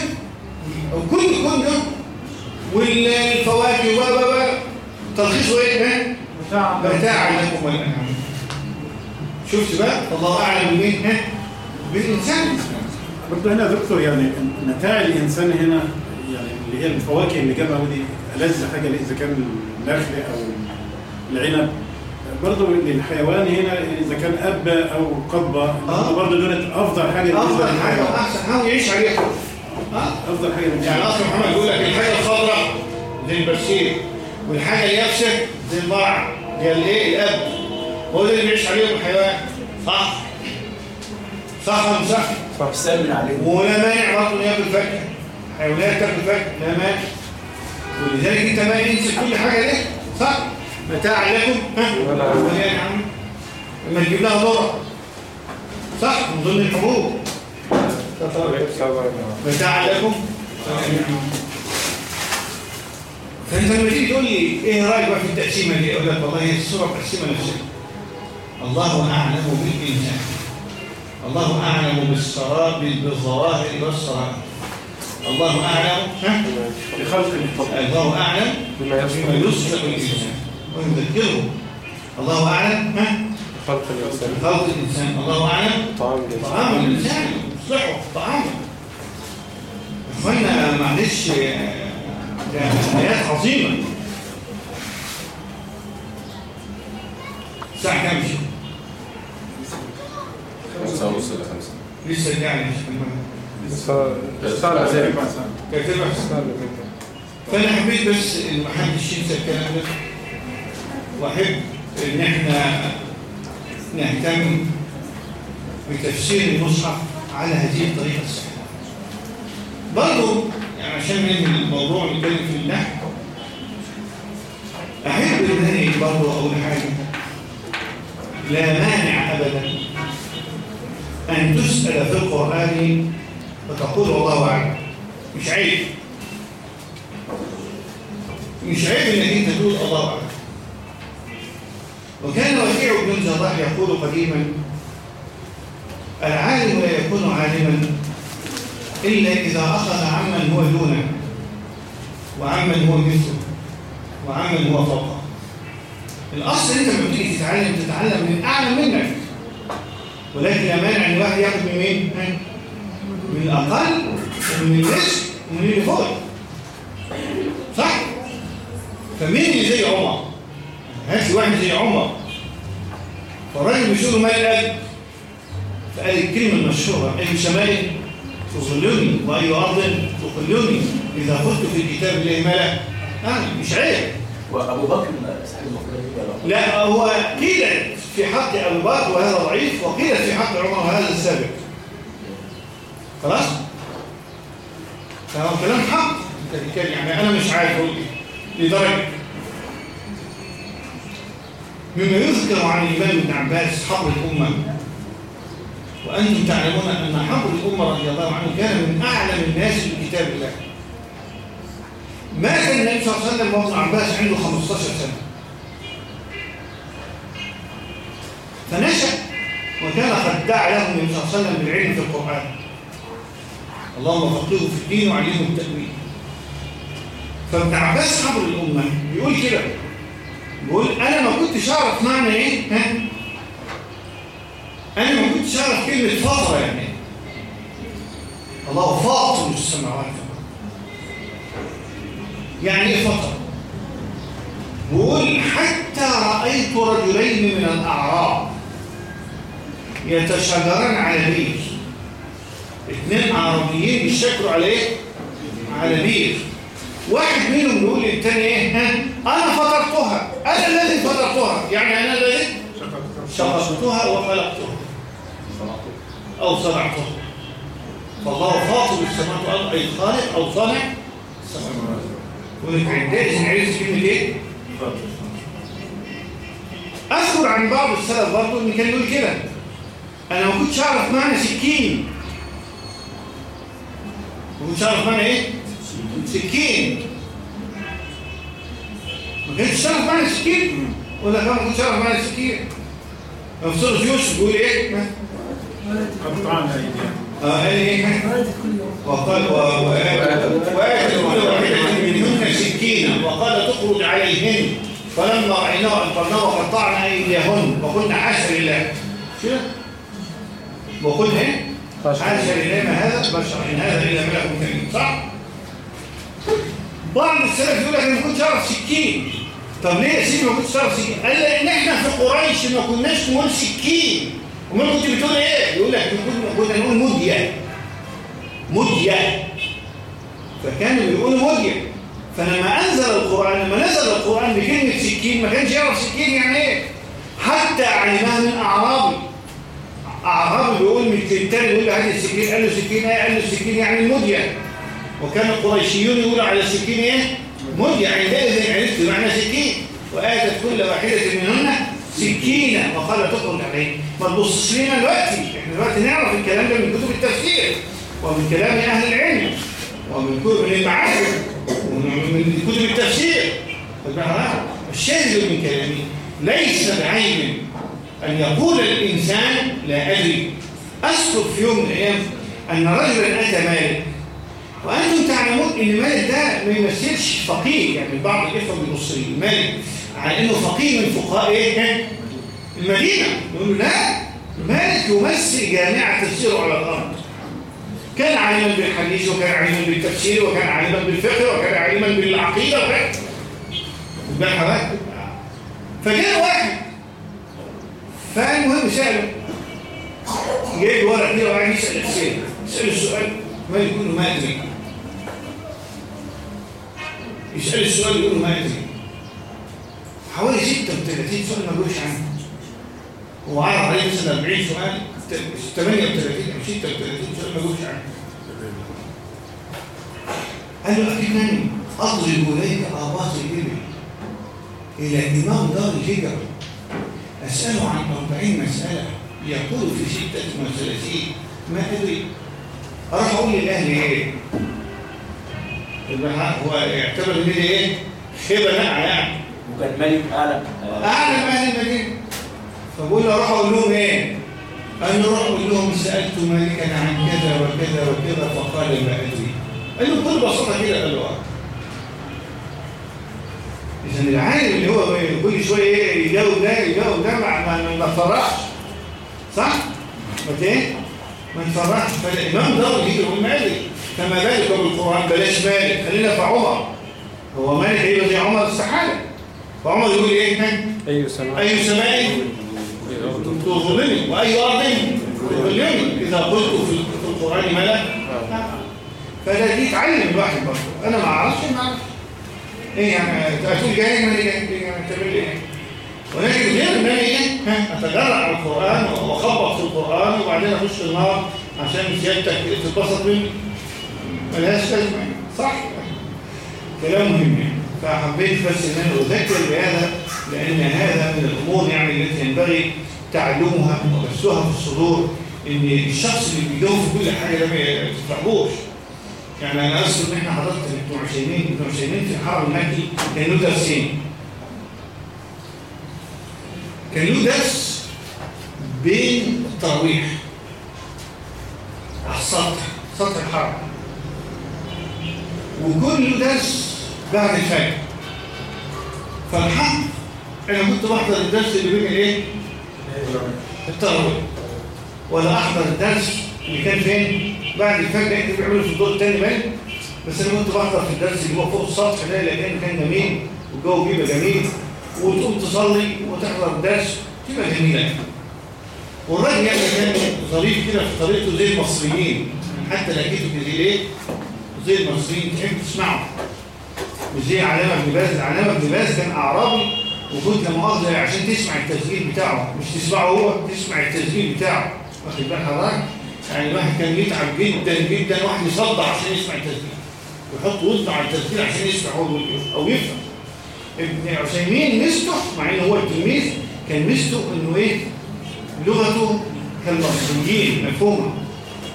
وكل الكون ده والفواكه و و تلخيصه إيه؟ متاع متاعا لكم ولانعامكم شفت بقى؟ الله أعلم بمين ها؟ بالإنسان برضه هنا دكتور يعني متاع الإنسان هنا يعني اللي هي الفواكه اللي جابها ودي ألذ حاجة إذا كان النخل أو العنب. برضه للحيوان هنا إذا كان أب أو قضبه آه. برضه دول أفضل حاجة حاجة. للحيوان. وأحسن حاجة يعيش عليها ها؟ أفضل حاجة يعني أصلا محمد يقول لك الحاجة الخضراء زي البرسيم والحاجة اليابسه زي البرع هي الايه الأب. هو ده اللي بيعيش عليهم الحيوان. صح؟ صح ولا مش صح؟ صح بيسمن عليهم. ولا مانع برضه إن ياكل فاكهه حيوانات تاكل فاكهه لا مانع. ولذلك أنت بقى انسى كل حاجة دي صح؟ متاع لكم ها ولا- يا عم لما تجيب لها ذره صح؟ من ضمن الحبوب متاع لكم فإنت لما تيجي تقول لي إيه رأيك بقى في التقسيمة دي؟ أقول لك والله هي الصورة مقسمه نفسها. الله أعلم بالإنسان. الله أعلم بالسراب بالظواهر والسرائر. الله أعلم. ها؟ بخلق الله أعلم بما يصلح الإنسان. ويذكره الله أعلم ها؟ خلق الإنسان. خلق الإنسان. الله أعلم. طعام الإنسان. طعام الإنسان. يصلحه طعامه إخوانا معلش آه، ده آيات عظيمة. الساعة كام شيخ؟ خمسة ونص إلى خمسة. لسه يعني الساعة الساعة الأزالي أربع ساعات. كانت الساعة الأزالي فأنا حبيت بس إن محدش ينسى الكلام ده. وأحب إن إحنا نهتم بتفسير المصحف على هذه الطريقة الصحيحة. برضه يعني عشان ننهي الموضوع نتكلم في النحو أحب إن أنا برضه أقول حاجة. لا مانع أبدا أن تسأل في القرآن وتقول والله أعلم. مش عيب. مش عيب إنك أنت تقول الله أعلم. وكان وكيع بن الجراح يقول قديما العالم لا يكون عالما إلا إذا أخذ عمن هو دونه وعمن هو مثله وعمن هو فوقه الأصل انت لما بتيجي تتعلم تتعلم من اعلم منك ولكن لا مانع إن الواحد ياخد من مين؟ من الأقل ومن النصف ومن اللي فوق صح؟ فمين اللي زي عمر لي واحد زي عمر. فالراجل بيشوف مال القلب فقال الكلمة المشهورة اي سماء تظلني وأي أرض تقلني إذا قلت في كتاب الله ملا آه مش عيب. وأبو بكر صاحب لا هو قيل في حق أبو بكر وهذا ضعيف وقيل في حق عمر وهذا السابق. خلاص؟ فهو كلام حق. يعني أنا مش عارف. لدرجة مما يذكر عن الإمام ابن عباس حبر الأمة. وأنتم تعلمون أن حبر الأمة رضي الله عنه كان من أعلم الناس بكتاب الله. مات النبي صلى الله عليه وسلم وابن عباس عنده 15 سنة. فنشأ وكان قد دعا له النبي صلى الله عليه وسلم بالعلم في القرآن. اللهم فقهه في الدين وعلمه التأويل. فابن عباس حبر الأمة بيقول كده. بيقول أنا ما كنتش أعرف معنى إيه ها؟ أنا ما كنتش أعرف كلمة فاطرة يعني. الله فاطر السماوات يعني إيه فاطرة؟ بيقول حتى رأيت رجلين من الأعراب يتشاجران على بير اثنين عربيين بيشكروا على إيه؟ على بير واحد منهم بيقول للتاني إيه؟ أنا فطرتها. أنا الذي فطرتها. يعني أنا الذي شققتها وخلقتها أو صنعتها. فالله فاطر السماوات والأرض أي خالق أو صانع السماوات. ولك عندئذ عرفت كلمه إيه؟ أذكر عن بعض السلف برضه إن كان يقول كده. أنا ما كنتش أعرف معنى سكين. ما كنتش أعرف معنى إيه؟ سكين ما كنتش اعرف معنى سكين ولا كان ما كنتش اعرف معنى سكين سوره يوسف بيقول إيه؟ قطعن أيديهن آه قال إيه؟ وآتت كل واحدة منهن سكينا وقالت اخرج عليهن. فلما رأينه أكبرنه وقطعن أيديهن. وقلن حاشا لله كده وقلن إيه؟ حاشا لله ما هذا؟ بشرا. إن هذا إلا ملك كريم صح؟ بعض السلف يقول لك ما كنتش أعرف سكين. طب ليه يا سيدي ما كنتش أعرف سكين؟ قال لأن إحنا في قريش ما كناش نقول سكين. أمال كنت بتقول إيه؟ يقول لك كنا نقول مدية. مدية. فكانوا بيقولوا مدية. فلما أنزل القرآن لما نزل القرآن بكلمة سكين ما كانش يعرف سكين يعني إيه؟ حتى علمها من أعرابي أعرابي بيقول من التاني يقول له هذه السكين قال له سكين إيه قال له سكين يعني المدية. وكان القريشيون يقولوا على السكين إيه؟ مدية عندئذ عرفت معنى سكين. وآتت كل واحدة منهن سكينة. وقال تخرج عليه. ما تبصش لنا دلوقتي. إحنا دلوقتي نعرف الكلام ده من كتب التفسير. ومن كلام أهل العلم. ومن كتب المعارف. ومن كتب التفسير. الشاهد من كلامي ليس بعيب أن يقول الإنسان لا أدري. أذكر في يوم من الأيام أن رجلا أتى مالك. وأنتم تعلمون إن مالك ده ما يمثلش فقيه يعني بعض الإخوة المصريين مالك على إنه فقيه من فقهاء إيه؟ المدينة. يقولوا لا مالك يمثل جامعة تسير على الأرض. كان عالما بالحديث وكان عالما بالتفسير وكان عالما بالفقه وكان عالما بالعقيدة وكان حضرتك؟ فجاء واحد. فالمهم سأله. جايب ورق كده وقاعد يسأل أسئلة. يسأل السؤال. ما يقول له ما أدري يسأل السؤال يقول له ما أدري حوالي 36 سؤال ما جوش عنه. هو عرض عليه مثلا 40 سؤال 38 أو 36 سؤال ما جوش عنه. قال له أكنني أضرب إليك آباط الإبل إلى إمام دار الهجرة أسأله عن 40 مسألة. يقول في 36 ما أدري. أروح أقول للأهل إيه؟ هو يعتبر ان دي إيه؟ خيبة نقع يعني وكان مالك اعلم أعلم أهل المدينة. فبقول له أروح أقول لهم إيه؟ قال له روح أقول لهم سألت مالكا عن كذا وكذا وكذا فقال ما أدري قال له بكل بساطة كده قال له آه. إذا العالم اللي هو كل شوية إيه؟ يجاوب ده يجاوب ده ما تفرحش صح؟ ما إيه؟ ما تفرحش فالإمام ده يجي يقول مالك. فما بالك بالقرآن بلاش مالك خلينا في عمر. هو مالك هيبقى زي عمر استحالة فعمر يقول إيه؟ ها؟ أي سنة أي سماء؟ تظلمني وأي أرض؟ تظلمني إذا قلت في القرآن ملك فده دي تعلم الواحد برضه. أنا ما أعرفش. ما أعرفش إيه يعني؟ تقول جاي ما جاي تعمل إيه؟ ولكن غير ان أنا إيه ها، اتجرع على القرآن وأخبط في القرآن وبعدين أخش النار عشان سيادتك تتبسط مني ملهاش يعني. صح. كلام مهم. يعني فحبيت بس إن أنا أذكر بهذا لأن هذا من الأمور يعني التي ينبغي تعلمها وبثها في الصدور إن الشخص اللي بيجاوب في كل حاجة ما تفرحوش يعني أنا أذكر إن إحنا حضرت ابن عثيمين ابن عثيمين في الحرم المكي كان له درسين كان له درس بين التراويح على السطح سطح الحرم. وكل درس بعد الفجر. فالحق أنا كنت بحضر الدرس اللي بين الايه التراويح. ولا أحضر الدرس اللي كان فين؟ بعد الفجر. انت بيعملوا في الدور الثاني باين بس أنا كنت بحضر في الدرس اللي هو فوق السطح ده لأن كان جميل والجو بيبقى جميل. وتقوم تصلي وتحضر الدرس تبقى جميلة. والراجل يعني كان ظريف كده في طريقته زي المصريين. حتى لقيته كده ليه زي المصريين تحب تسمعه. مش زي علامة ابن باز. علامة ابن باز كان أعرابي وكنت لما مؤاخذة عشان تسمع التسجيل بتاعه. مش تسمعه هو تسمع التسجيل بتاعه. واخد بالك حضرتك يعني الواحد كان يتعب جدا جدا. واحد يصدع عشان يسمع التسجيل. ويحط وزنه على التسجيل عشان يسمع هو أو يفهم. ابن عثيمين ميزته مع إنه هو التلميذ كان ميزته إنه إيه؟ لغته كالمصريين مفهومة.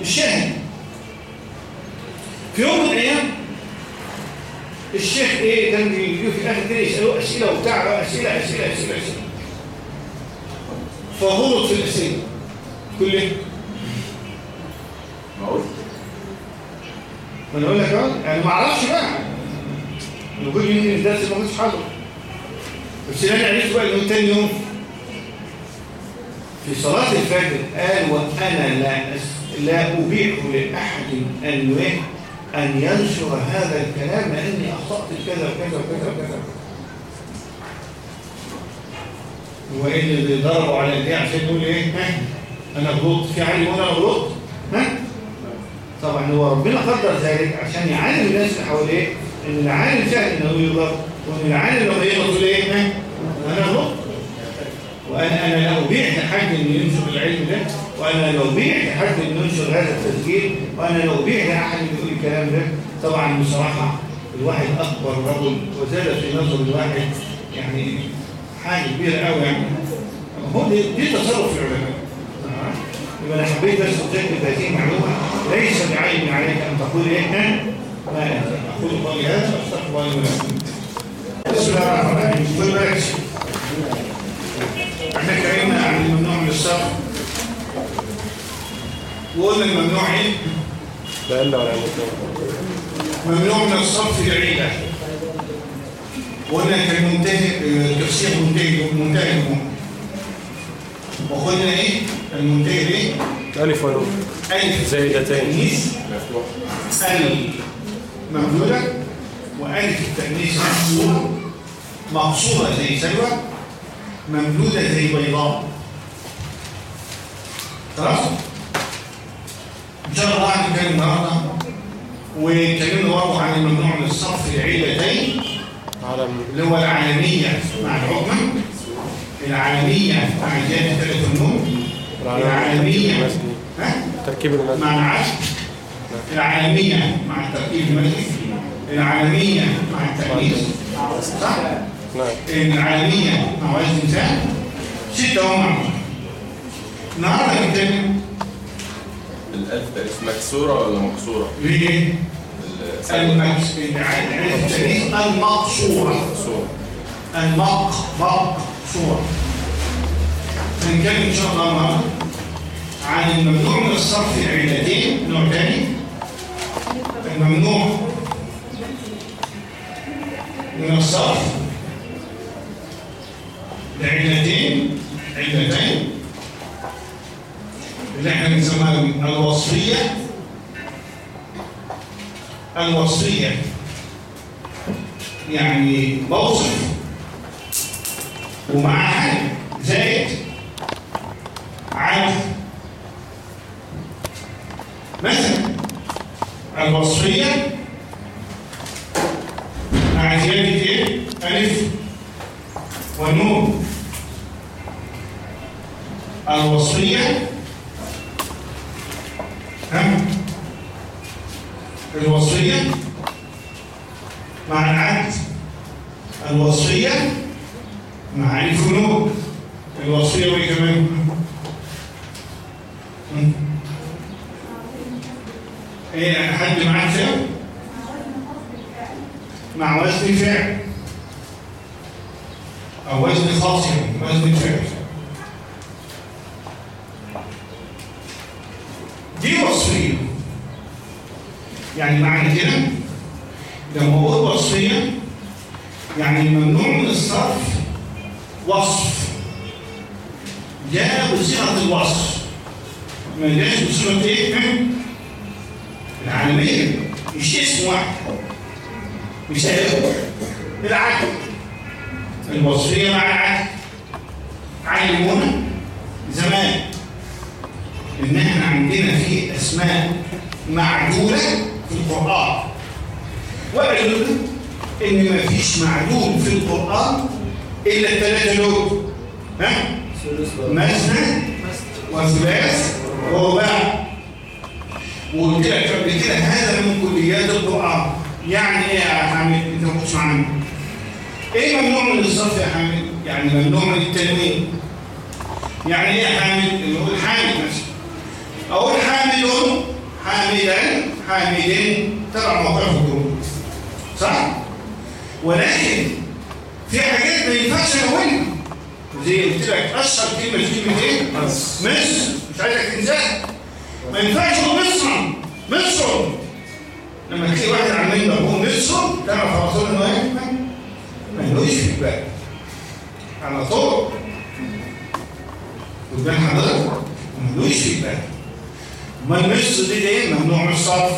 الشاهد في يوم من الأيام الشيخ إيه كان بيجي في الآخر كده يسألوه أسئلة وبتاع بقى أسئلة أسئلة أسئلة أسئلة. فغلط في الأسئلة. كل معقول ما أنا أقول لك أهو يعني ما أعرفش بقى. أنا كل يوم الدرس ما كنتش حاضر. بس أنا عرفت بقى انه تاني يوم. في صلاة الفجر قال وأنا لا أس- لا أبيح لأحد أن ي- أن ينشر هذا الكلام لأني أخطأت كذا وكذا وكذا وكذا إيه اللي ضربوا على إيديه عشان يقول إيه؟ ها؟ أنا غلطت في عالم وأنا غلطت؟ ها؟ طبعا هو ربنا قدر ذلك عشان يعلم الناس اللي حواليه إن العالم سهل إنه يضرب وإن العالم لما يغلط يقول إيه ها؟ أنا غلط وأنا أنا لا ابيح لحد إنه ينشر العلم ده وأنا لو ابيح لحد ينشر هذا التسجيل وأنا لو لأحد انه يقول الكلام ده. طبعا بصراحة الواحد أكبر رجل وزاد في نظر الواحد يعني حاجة كبيرة قوي يعني. هو دي, دي تصرف العلماء؟ يبقى أنا حبيت بس اذكر بهذه المعلومه ليس بعيب عليك أن تقول إيه؟ ها؟ ما أدري. أقول قولي هذا وأستغفر الله ولكم. بسم الله الرحمن الرحيم. بالك إحنا اتكلمنا عن الممنوع من الصرف وقلنا الممنوع إيه؟ لا ولا يموت ممنوع من الصرف العيلة وقلنا كان منتهي تفسير منتهي منتهي الأمور. وقلنا إيه؟ المنتهي إيه ألف ونون. ألف. زائدتين. التأنيث مفتوح. الممدودة وألف التأنيث مقصورة مقصورة زي سلوى. ممدودة زي بيضاء. خلاص؟ إن شاء الله هنتكلم النهارده واتكلمنا برضه عن الممنوع من الصرف العيلتين اللي هو العالمية مع العقمة العالمية مع زيادة ثلاث المسجد. ها؟ تركيب المسجد. مع العزم العالمية مع التركيب الملكي العالمية مع التأنيث. صح؟ نعم. العالمية مع وزن إنسان ستة هم النهارده هنتكلم الألف تأليف مكسورة ولا مكسورة؟ ليه؟ السالب المكس- التأنيث المقصورة. مكسورة المق مقصورة هنتكلم إن شاء الله النهارده عن الممنوع من الصرف العلتين نوع تاني. الممنوع من الصرف لعلتين علتين اللي إحنا بنسميها الوصفية. الوصفية يعني بوصف ومعاه حاجة زائد عدد. مثلا الوصفية مع زيادة إيه؟ ألف ونون الوصفية ها؟ الوصفية مع العدد الوصفية مع الفنون الوصفية وإيه كمان؟ إيه حد معاه كتاب؟ مع وزن فعل أو وزن خاص يعني وزن فعل دي وصفية يعني معنى كده لما أقول وصفية يعني ممنوع من الصرف وصف جاء بصيغة الوصف ما جاش بصيغة إيه؟ ها؟ العالمية مش اسم واحد مش هيبقى العدل الوصفية مع العدل علمونا زمان ان إحنا عندنا في أسماء معدولة في القرآن. وقالوا لنا ان مفيش معدول في القرآن إلا الثلاثة دول. ها؟ مثنى وثلاث ورباع. وقلت لك قبل كده هذا من كليات القرآن. يعني إيه يا حامد؟ انت ما كنتش معانا إيه ممنوع من الصرف يا حامد؟ يعني ممنوع من التنوين. يعني إيه يا حامد؟ اللي هو الحامد مثلا أقول حامد حامدا حامد تبع موقعه الجمهور صح؟ ولكن في حاجات ما ينفعش أقولها. زي قلت لك أشهر كلمة في كلمة إيه؟ مصر مش عايزك تنساها. ما ينفعش أقول مصر مصر لما تلاقي واحد المنبر هو مصر تعرف على طول إنه إيه؟ ملوش في البال على طول. قدام حضرتك ملوش في البال امال مصر دي إيه؟ ممنوع من الصرف.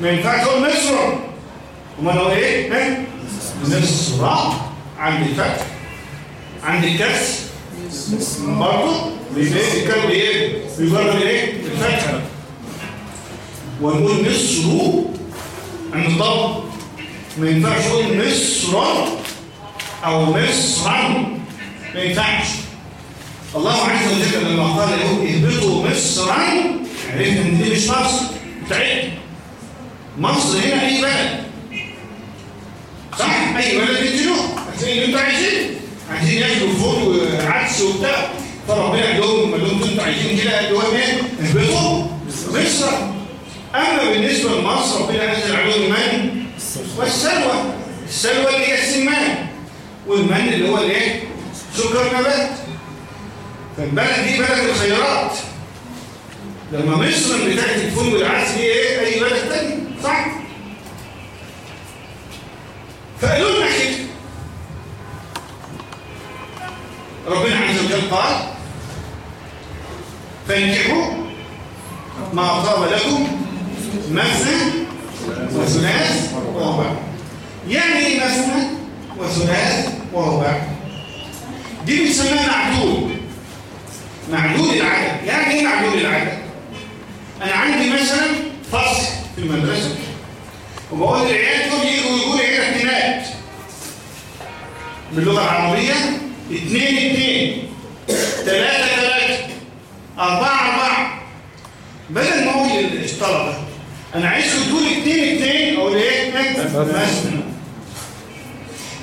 ما ينفعش تقول مصر امال هو إيه؟ مصر عند الفتح. عند الكسر برضه الكلب إيه؟ بيجرب إيه؟ الفتح. ونقول مصر عند الضبط. ما ينفعش أقول مصر أو مصرا ما ينفعش. الله عز وجل لما قال له اهبطوا مصرا عرفت ان دي مش مصر بتاعتنا مصر هنا أي بلد؟ صح أي بلد ينزلوا هتلاقي اللي أنتوا عايزينه. عايزين ياكلوا فول وعدس وبتاع. فربنا قال لهم قال لهم أنتوا عايزين كده قال لهم إيه؟ اهبطوا. مصر. أما بالنسبة لمصر ربنا نزل عليهم المن والسلوى. السلوى اللي هي السمان. والمن اللي هو الإيه؟ سكر نبات فالبلد دي بلد الخيرات. لما مصر بتاعت الفول والعدس دي إيه؟ أي بلد تاني. صح. فقالوا لنا كده. ربنا عز وجل قال فانكحوا ما طاب لكم مثنى وثلاث ورباع يعني إيه مثنى وثلاث ورباع دي بنسميها معدول معدول العدد. يعني إيه معدول العدد؟ أنا عندي مثلا فصل في المدرسة وبقول للعيال دول يجوا يقولوا هنا اتنينات باللغة العربية اتنين اتنين تلاتة تلاتة أربعة أربعة بدل ما أقول للطلبة أنا عايزكم تقولوا اتنين اتنين أقول إيه؟ مثنى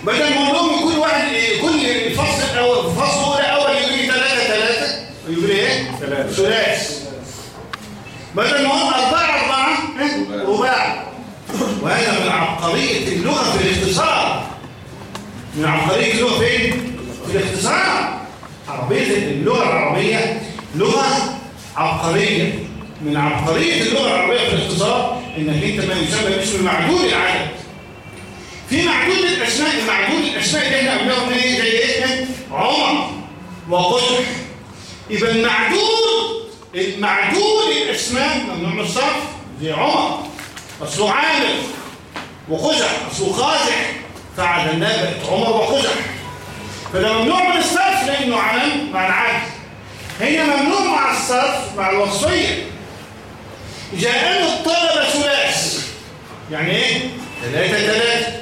بدل ما أقول لهم كل واحد؟ كل الفصل الأول الفصل الاولى اول يقول لي ثلاثة ثلاثة يقول إيه؟ ثلاثة. ثلاث بدل ما أربعة أربعة إيه؟ رباع وهذا من عبقرية اللغة في الاختصار. من عبقرية اللغة فين؟ في الاختصار. عربية اللغة العربية لغة عبقرية. من عبقرية اللغة العربية في الاختصار انك انت ما يسمى باسم معدول العدد. في معدود الأسماء معدود الأسماء اللي إحنا قلناهم إيه؟ زي إيه؟ عمر وقدر يبقى المعدود المعدود الاسماء ممنوع من الصرف زي عمر. اصله عامر وقزح اصله خازح فعدلناه بقت عمر وقزح فده ممنوع من الصرف لأنه علم مع العدل هي ممنوع مع الصرف مع الوصفية. جاءنا الطلبه ثلاث يعني إيه؟ ثلاثة ثلاثة.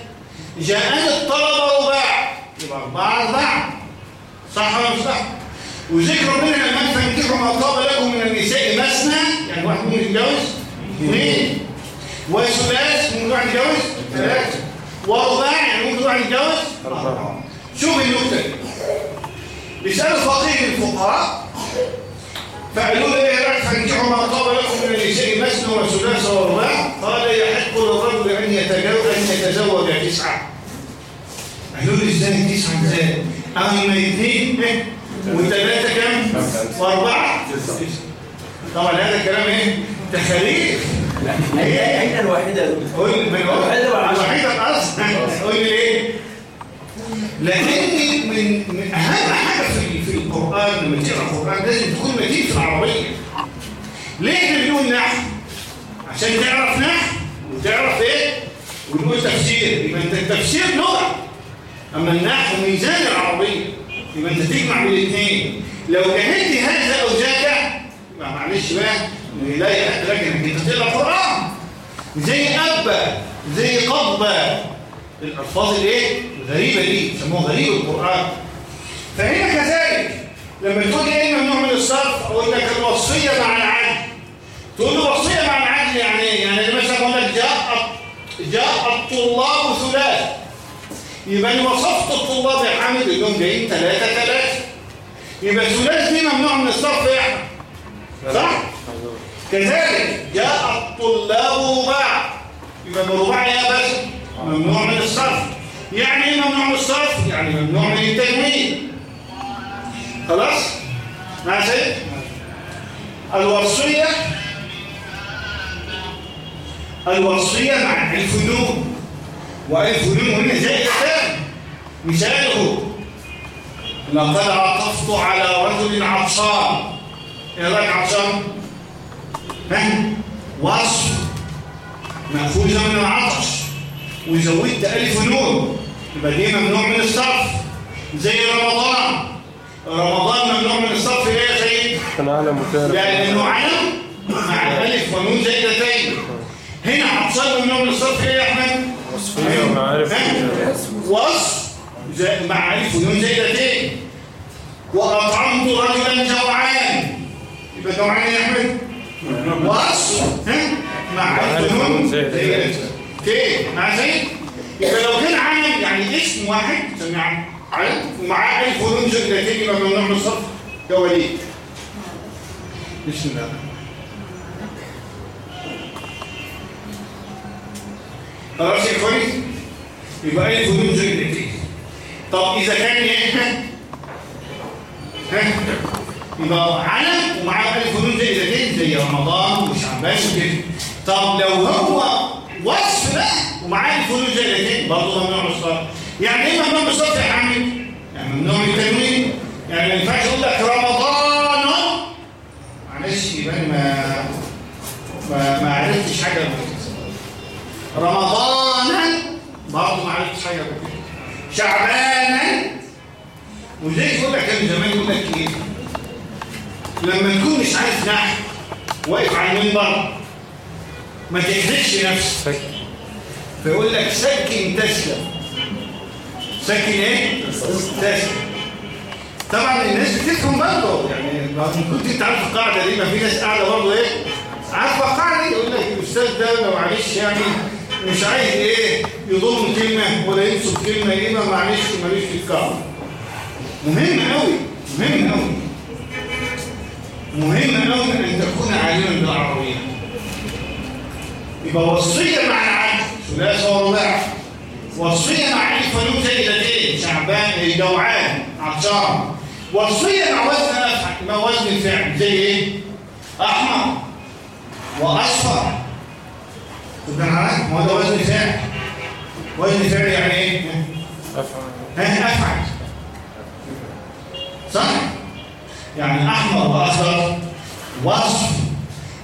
جاءنا الطلبة رباع يبقى أربعة أربعة. صح ولا مش صح؟ وذكر ربنا لما تنكحوا ما طاب لكم من النساء مثنى يعني واحد ممكن يتجوز. اثنين وثلاث ممكن واحد يتجوز. ثلاثة ورباع يعني ممكن واحد يتجوز. أربعة. شوف النكتة دي بيسألوا فقيه الفقهاء فقالوا له إيه رأيك فانكحوا ما طاب لكم من النساء مثنى وثلاث ورباع؟ قال يحق للرجل أن يتجوز أن يتزوج تسعة. قالوا له إزاي تسعة؟ إزاي؟ أما اثنين إيه؟ والثلاثه كم؟ واربعه طبعا هذا كلام إيه؟ تخاريف هي هي دكتور. قول الوحيدة. الوحيدة أصلا قول لي ليه؟ لأن من من أهم حاجة في في القرآن لما تقرأ القرآن لازم تكون متين في العربية. ليه إحنا بنقول نحو؟ عشان تعرف نحو وتعرف إيه؟ ونقول تفسير يبقى أنت التفسير لغة أما النحو ميزان العربية يبقى أنت تجمع بين الاثنين لو جهلت هذا أو ذاك يبقى معلش بقى لا يحق لك إنك أنت تقرأ القرآن. زي أبا زي قضبة الألفاظ الإيه؟ الغريبة دي يسموها غريب القرآن. فهنا كذلك لما تقول إيه ممنوع من الصرف أقول لك الوصية مع العدل. تقول له وصية مع العدل يعني إيه؟ يعني مثلا أقول لك جاء جاء الطلاب ثلاث يبقى أنا وصفت الطلاب يا حامد انهم جايين ثلاثة ثلاثة يبقى ثلاث دي ممنوع من الصرف يا أحمد. صح؟ كذلك جاء الطلاب رباع. يبقى من رباع يا باشا ممنوع من الصرف يعني إيه ممنوع من الصرف يعني ممنوع من التنوين خلاص؟ سيد الوصية الوصية مع الفنون. والفنون هنا زائدتان مثاله. لقد عطفت على رجل عطشان. إيه رأيك عطشان؟ ها؟ وصف. مأخوذة من العطش. وزودت ألف نون. يبقى دي ممنوع من الصرف. زي رمضان. رمضان ممنوع من الصرف ليه يا سيد؟ كان عالم وتارك لأنه علم مع الألف ونون زائدتين هنا عطشان ممنوع من الصرف ليه يا أحمد؟ وصف مع ألف ونون زائدتين وأطعمت رجلا جوعان يبقى جوعان يا أحمد؟ وصف؟ مع ألف ونون زائدتين كيف؟ مع زيد؟ يبقى لو كان علم يعني اسم واحد سمي علم ومعاه ألف ونون زائدتين يبقى ممنوع من الصرف. يا وليد بسم الله. خلاص يا كويس يبقى ألف ونون زائدتين طب إذا كان إيه؟ ها؟ يبقى علم ومعاه ألف ونون زائدتين زي رمضان وشعبان وكده طب لو هو وصف بقى ومعاه الفلوس زي الاثنين برضه ممنوع من الصرف يعني إيه ممنوع من الصرف يا حامد؟ يعني ممنوع من التنوين يعني ما ينفعش أقول لك رمضان معلش يبقى أنا ما ما, ما عرفتش حاجة قبل كده. رمضانا برضه ما عرفتش حاجة قبل كده. شعبانا وزي يقول لك كان زمان يقول لك إيه؟ لما تكون مش عارف نحو واقف على المنبر ما تحرجش نفسك. فيقول لك سكن تسلم. سكن إيه؟ تسلم. طبعا الناس بتفهم برضه. يعني كنت أنت عارف القاعدة دي ما في ناس قاعدة برضه إيه؟ عارفة القاعدة يقول لك الأستاذ ده لو معلش يعني مش عايز إيه يضم كلمة ولا ينصب كلمة يبقى معلش ماليش في القاعده مهم قوي مهم قوي. مهم قوي إن تكون عالما بالعربية. يبقى وصية مع العدل. ثلاثة ورباع وصية مع الفنون زائدتين شعبان جوعان عطشان. وصية مع وزن مع وزن الفعل. زي إيه؟ أحمر. وأصفر. خد معاك ما هو ده وزن فعل وزن فعل يعني إيه؟ أفعل. ها؟ أفعل. صح؟ يعني أحمر واصفر وصف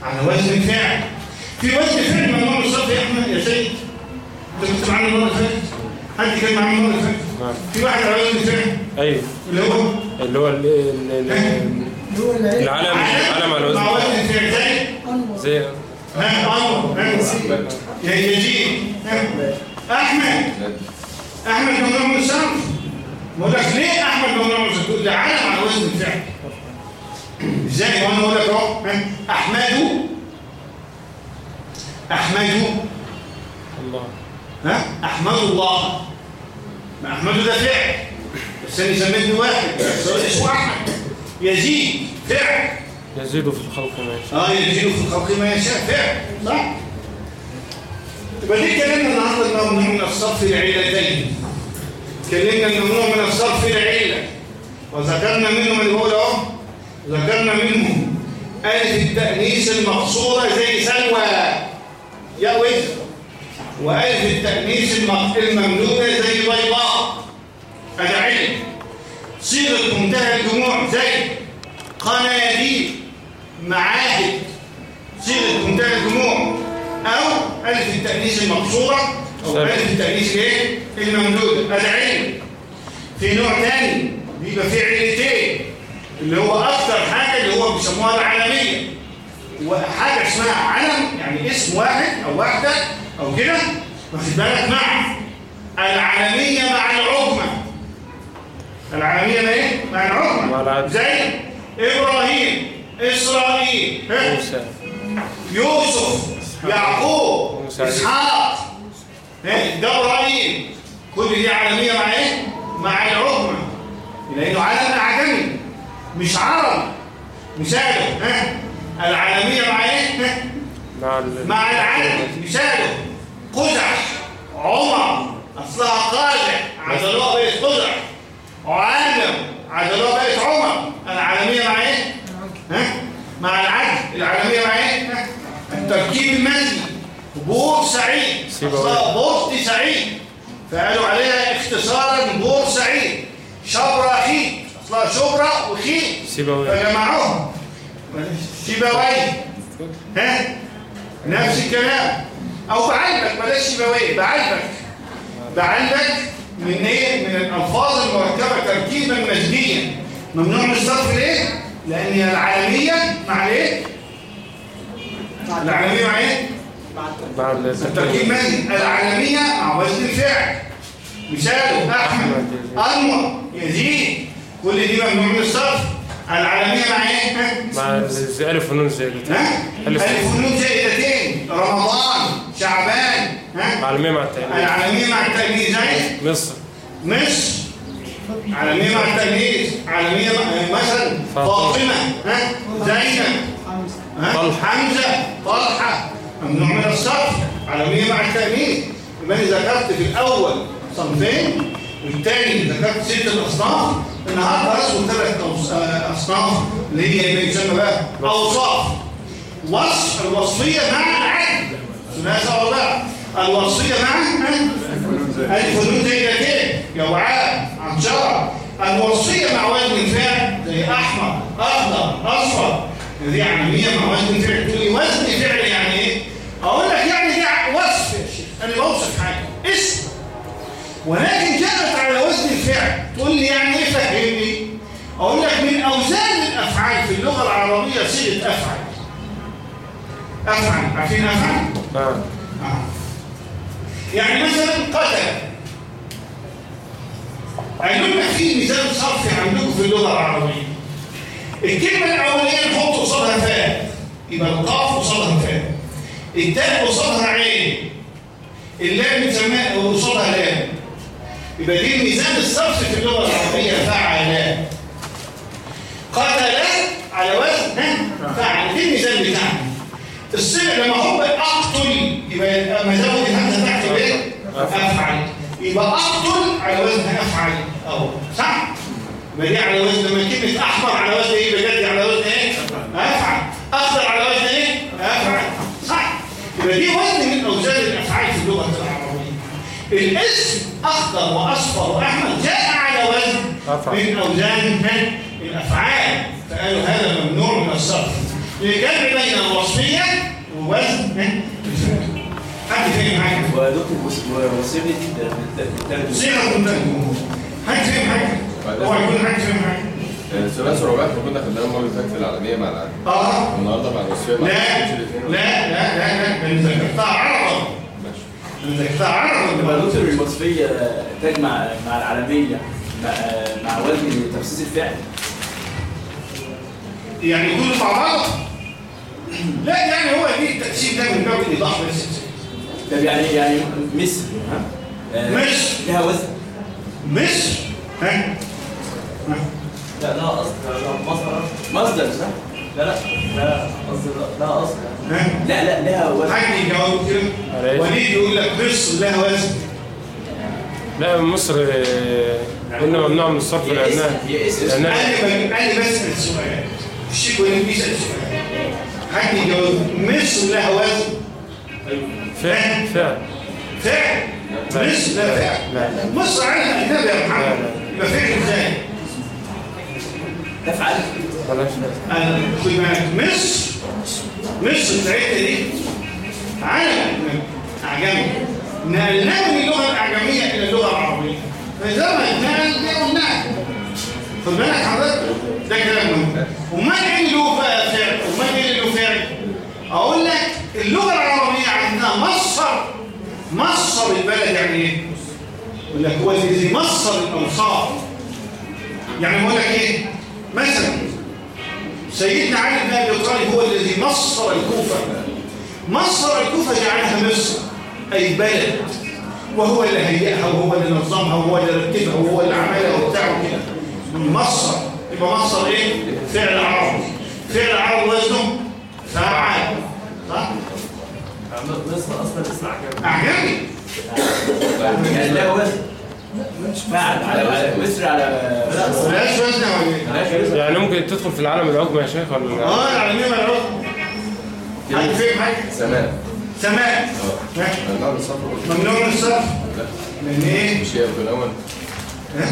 على وزن الفعل. في وزن فعل ممنوع من الصرف يا أحمد يا سيد أنت كنت معانا المره اللي فاتت حد كان معانا المره اللي فاتت نعم. في واحد على وزن الفعل؟ أيوه. اللي هو؟ اللي هو ال- ال- ال- اللي هو العلم العلم على وزن الفعل. زي زي ها انور ها يا يزيد ها أحمد. أحمد ممنوع من الصرف بقول لك ليه أحمد ممنوع من الصرف ده علم على وزن الفعل. إزاي؟ وأنا أقول لك أهو. ها؟ أحمد. أحمد. الله ها؟ أحمد الله. ما أحمد ده فعل. بس أنا سميت واحد. بس هو اسمه أحمد. يزيد. فعل. يزيد في الخلق ما يشاء. آه يزيد في الخلق ما يشاء. فعل صح يبقى دي اتكلمنا النهارده الممنوع من الصرف لعلتين اتكلمنا الممنوع من الصرف لعله وذكرنا منهم اللي هو أهو. ذكرنا منهم. ألف التأنيث المقصورة زي سلوى. يا وزر. وألف التأنيث الممدوده زي بيضاء علم. صيغة منتهى الجموع زي قناديل. معاهد صيغة منتهى الجموع أو ألف التأنيث المقصورة أو. ألف التأنيث إيه؟ الممدودة. هذا علم في نوع تاني بيبقى فيه علتين اللي هو أكتر حاجة اللي هو بيسموها العالمية. وحاجة اسمها علم يعني اسم واحد أو واحدة أو كده واخد بالك؟ مع العالمية مع العظمى. العالمية مع إيه؟ مع العظمى. زي إبراهيم. إسرائيل. ها؟ موسى. يوسف يعقوب. إسحاق. ها؟ ده إبراهيم. كل دي عالمية مع إيه؟ مع العظمى لأنه عالم اعجمي مش عربي مثاله. ها العالمية مع إيه؟ ها؟ مع مع العدل مثاله. قزح عمر. أصلها قازح عدلوها بقت قزح عالم. عدلوها بقت عمر. العالمية مع إيه؟ ها؟ مع العدل العالمية مع إيه؟ التركيب المزجي بور سعيد. سيبويه. اصلها بورت سعيد. فقالوا عليها اختصارا بور سعيد. شبرا خيط اصلها شبرا وخيط فجمعوهم. سيبويه ها؟ نفس الكلام. أو بعلبك بلاش سيبويه بعلبك بعلبك من إيه؟ من الألفاظ المركبة تركيبا مزجيا ممنوع من الصرف ليه لأن هي العلمية مع إيه؟ العالمية مع إيه؟ مع التركيب مزجي العالمية مع وزن الفعل. مثاله أحمد أنور يزيد. كل دي ممنوع من الصرف. العالمية مع إيه؟ مع ألف ونون زائدتين. ها؟ ألف. ألف ونون زائدتين. رمضان شعبان ها؟ عالمية مع التأمين العالمية مع التأميز زي مصر. مصر. عالمية مع التأميز عالمية مع مثلا فاطمة. ها؟ زينب. حمزة. طلحة. ممنوع من الصرف. عالمية مع التأميز يبقى أنا ذكرت في الأول صنفين والتاني ذكرت ست الأصناف النهارده هذكر ثلاث آه، أصناف اللي هي ما يسمى بقى أوصاف. وصف الوصفية مع العدل. ثلاثة أربعة الوصفية مع ألف ونون زي ده كده. جوعان عنشرة الوصفية مع وزن الفعل زي أحمر أخضر أصفر. دي عالمية مع وزن الفعل. تقول لي وزن فعل يعني إيه؟ أقول لك يعني دي وصف يا شيخ. أنا بوصف حاجة. اسم. ولكن جاءت على وزن الفعل. تقول لي يعني إيه فهمني؟ أقول لك من أوزان الأفعال في اللغة العربية صيغة أفعل. أفعل. عارفين أفعل؟ نعم. آه. يعني مثلا قتل. قالوا لنا في ميزان صرفي عندكم في اللغة العربية. الكلمة الاولانيه نحط قصادها فاء. يبقى القاف قصادها فاء. التاء قصادها عين. اللام بنسميها قصادها لام. يبقى دي ميزان الصرف في اللغة العربية فعل قتل على وزن؟ فعل دي الميزان بتاعنا. الصيغه لما هو أقتل يبقى ازود الهمزه يبقى إيه؟ أفعل. يبقى اقتل على وزن افعل أهو صح؟ يبقى دي على وزن لما كلمة أحمر على وزن إيه بجد على وزن إيه؟ افعل أخضر على وزن إيه؟ افعل صح؟ يبقى دي وزن من أوزان الافعال في اللغة العربية الاسم أخضر وأصفر وأحمر جاء على وزن. من أوزان الافعال فقالوا هذا ممنوع من الصرف للجمع بين الوصفية ووزن الفعل حد فاهم حاجة ودكتور وصيغه الثالث صيغه منتهيه حد فاهم حاجة هو يكون حد فاهم حاجة ثلاث إحنا كنا خدناها المره اللي فاتت العالميه مع العالم آه النهارده مع الوصفيه مع لا لا. لا لا لا أنا ذكرتها عرضا ماشي أنا ذكرتها عرضا ودكتور الوصفيه تجمع مع العالميه مع مع وزن تخصيص الفعل يعني كله مع بعض لا يعني هو دي التقسيم ده من باب الايضاح بس طب يعني يعني مصر ها؟ آه، مصر. لها وزن. مصر ها؟ لا لا اصل لا مصدر. مصدر صح؟ لا لا لا قصدي لا لا اصل لا لا لها وزن. حد يجاوب كده. وليد يقول لك مصر لها وزن. لا مصر آه، قلنا ممنوع من الصرف هي إسم لأنها هي اسم لأنها أنا ب- أنا بسال سؤال. الشيخ وليد بيسال سؤال. حد يجاوب مصر لها وزن. فعل فعل. فعل. مصر لا فعل. مصر على اجنبي يا محمد. يبقى فعل إزاي؟ تفعل. أنا خد بالك. مصر مصر بتاعتنا دي. علم أعجمي. نقلناه من اللغة الأعجمية إلى اللغة العربية. فإذا ما اتنقل ده قلناه خد بالك حضرتك؟ ده كلام مهم. امال إيه اللي له بقى فعل امال إيه اللي له فعل. أقول لك اللغة العربية عندنا مصر مصر البلد يعني إيه؟ يقول لك هو الذي مصر الأوصاف. يعني بقول لك إيه؟ مثلا سيدنا علي بن أبي طالب هو الذي مصر الكوفة. مصر الكوفة جعلها مصر أي بلد. وهو اللي هيئها وهو اللي نظمها وهو اللي رتبها وهو اللي عملها وبتاع كده مصر يبقى مصر إيه؟ فعل عربي فعل عربي وزنه فعال صح مصر أصلا اسم عجمي اعجبي يعني لها وزن فعل على على مصر على بلاش وزن يعني ممكن تدخل في العالم العجمي يا شيخ ولا لا؟ آه العالميه ملعوب حد فين؟ حاجة سماء. سماء. ها؟ ممنوع من الصرف. ممنوع من الصرف؟ لا. لأن إيه؟ مش هي الأول. ها؟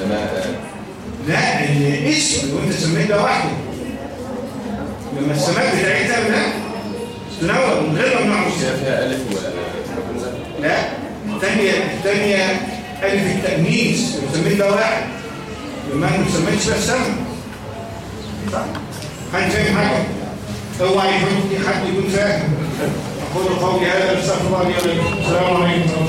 سماء. لا الاسم اللي انت سميت ده واحدة. لما السماء بتاعتها لا غير ممنوع الصرف هي فيها الف وهمزه لا الثانية الف التانيث اللي سميت ده واحد لما انت سميت فيها السماء صح حد فاهم حاجة اوعى يكون في حد يكون فاهم أقول قولي هذا استغفر الله لي ولكم السلام عليكم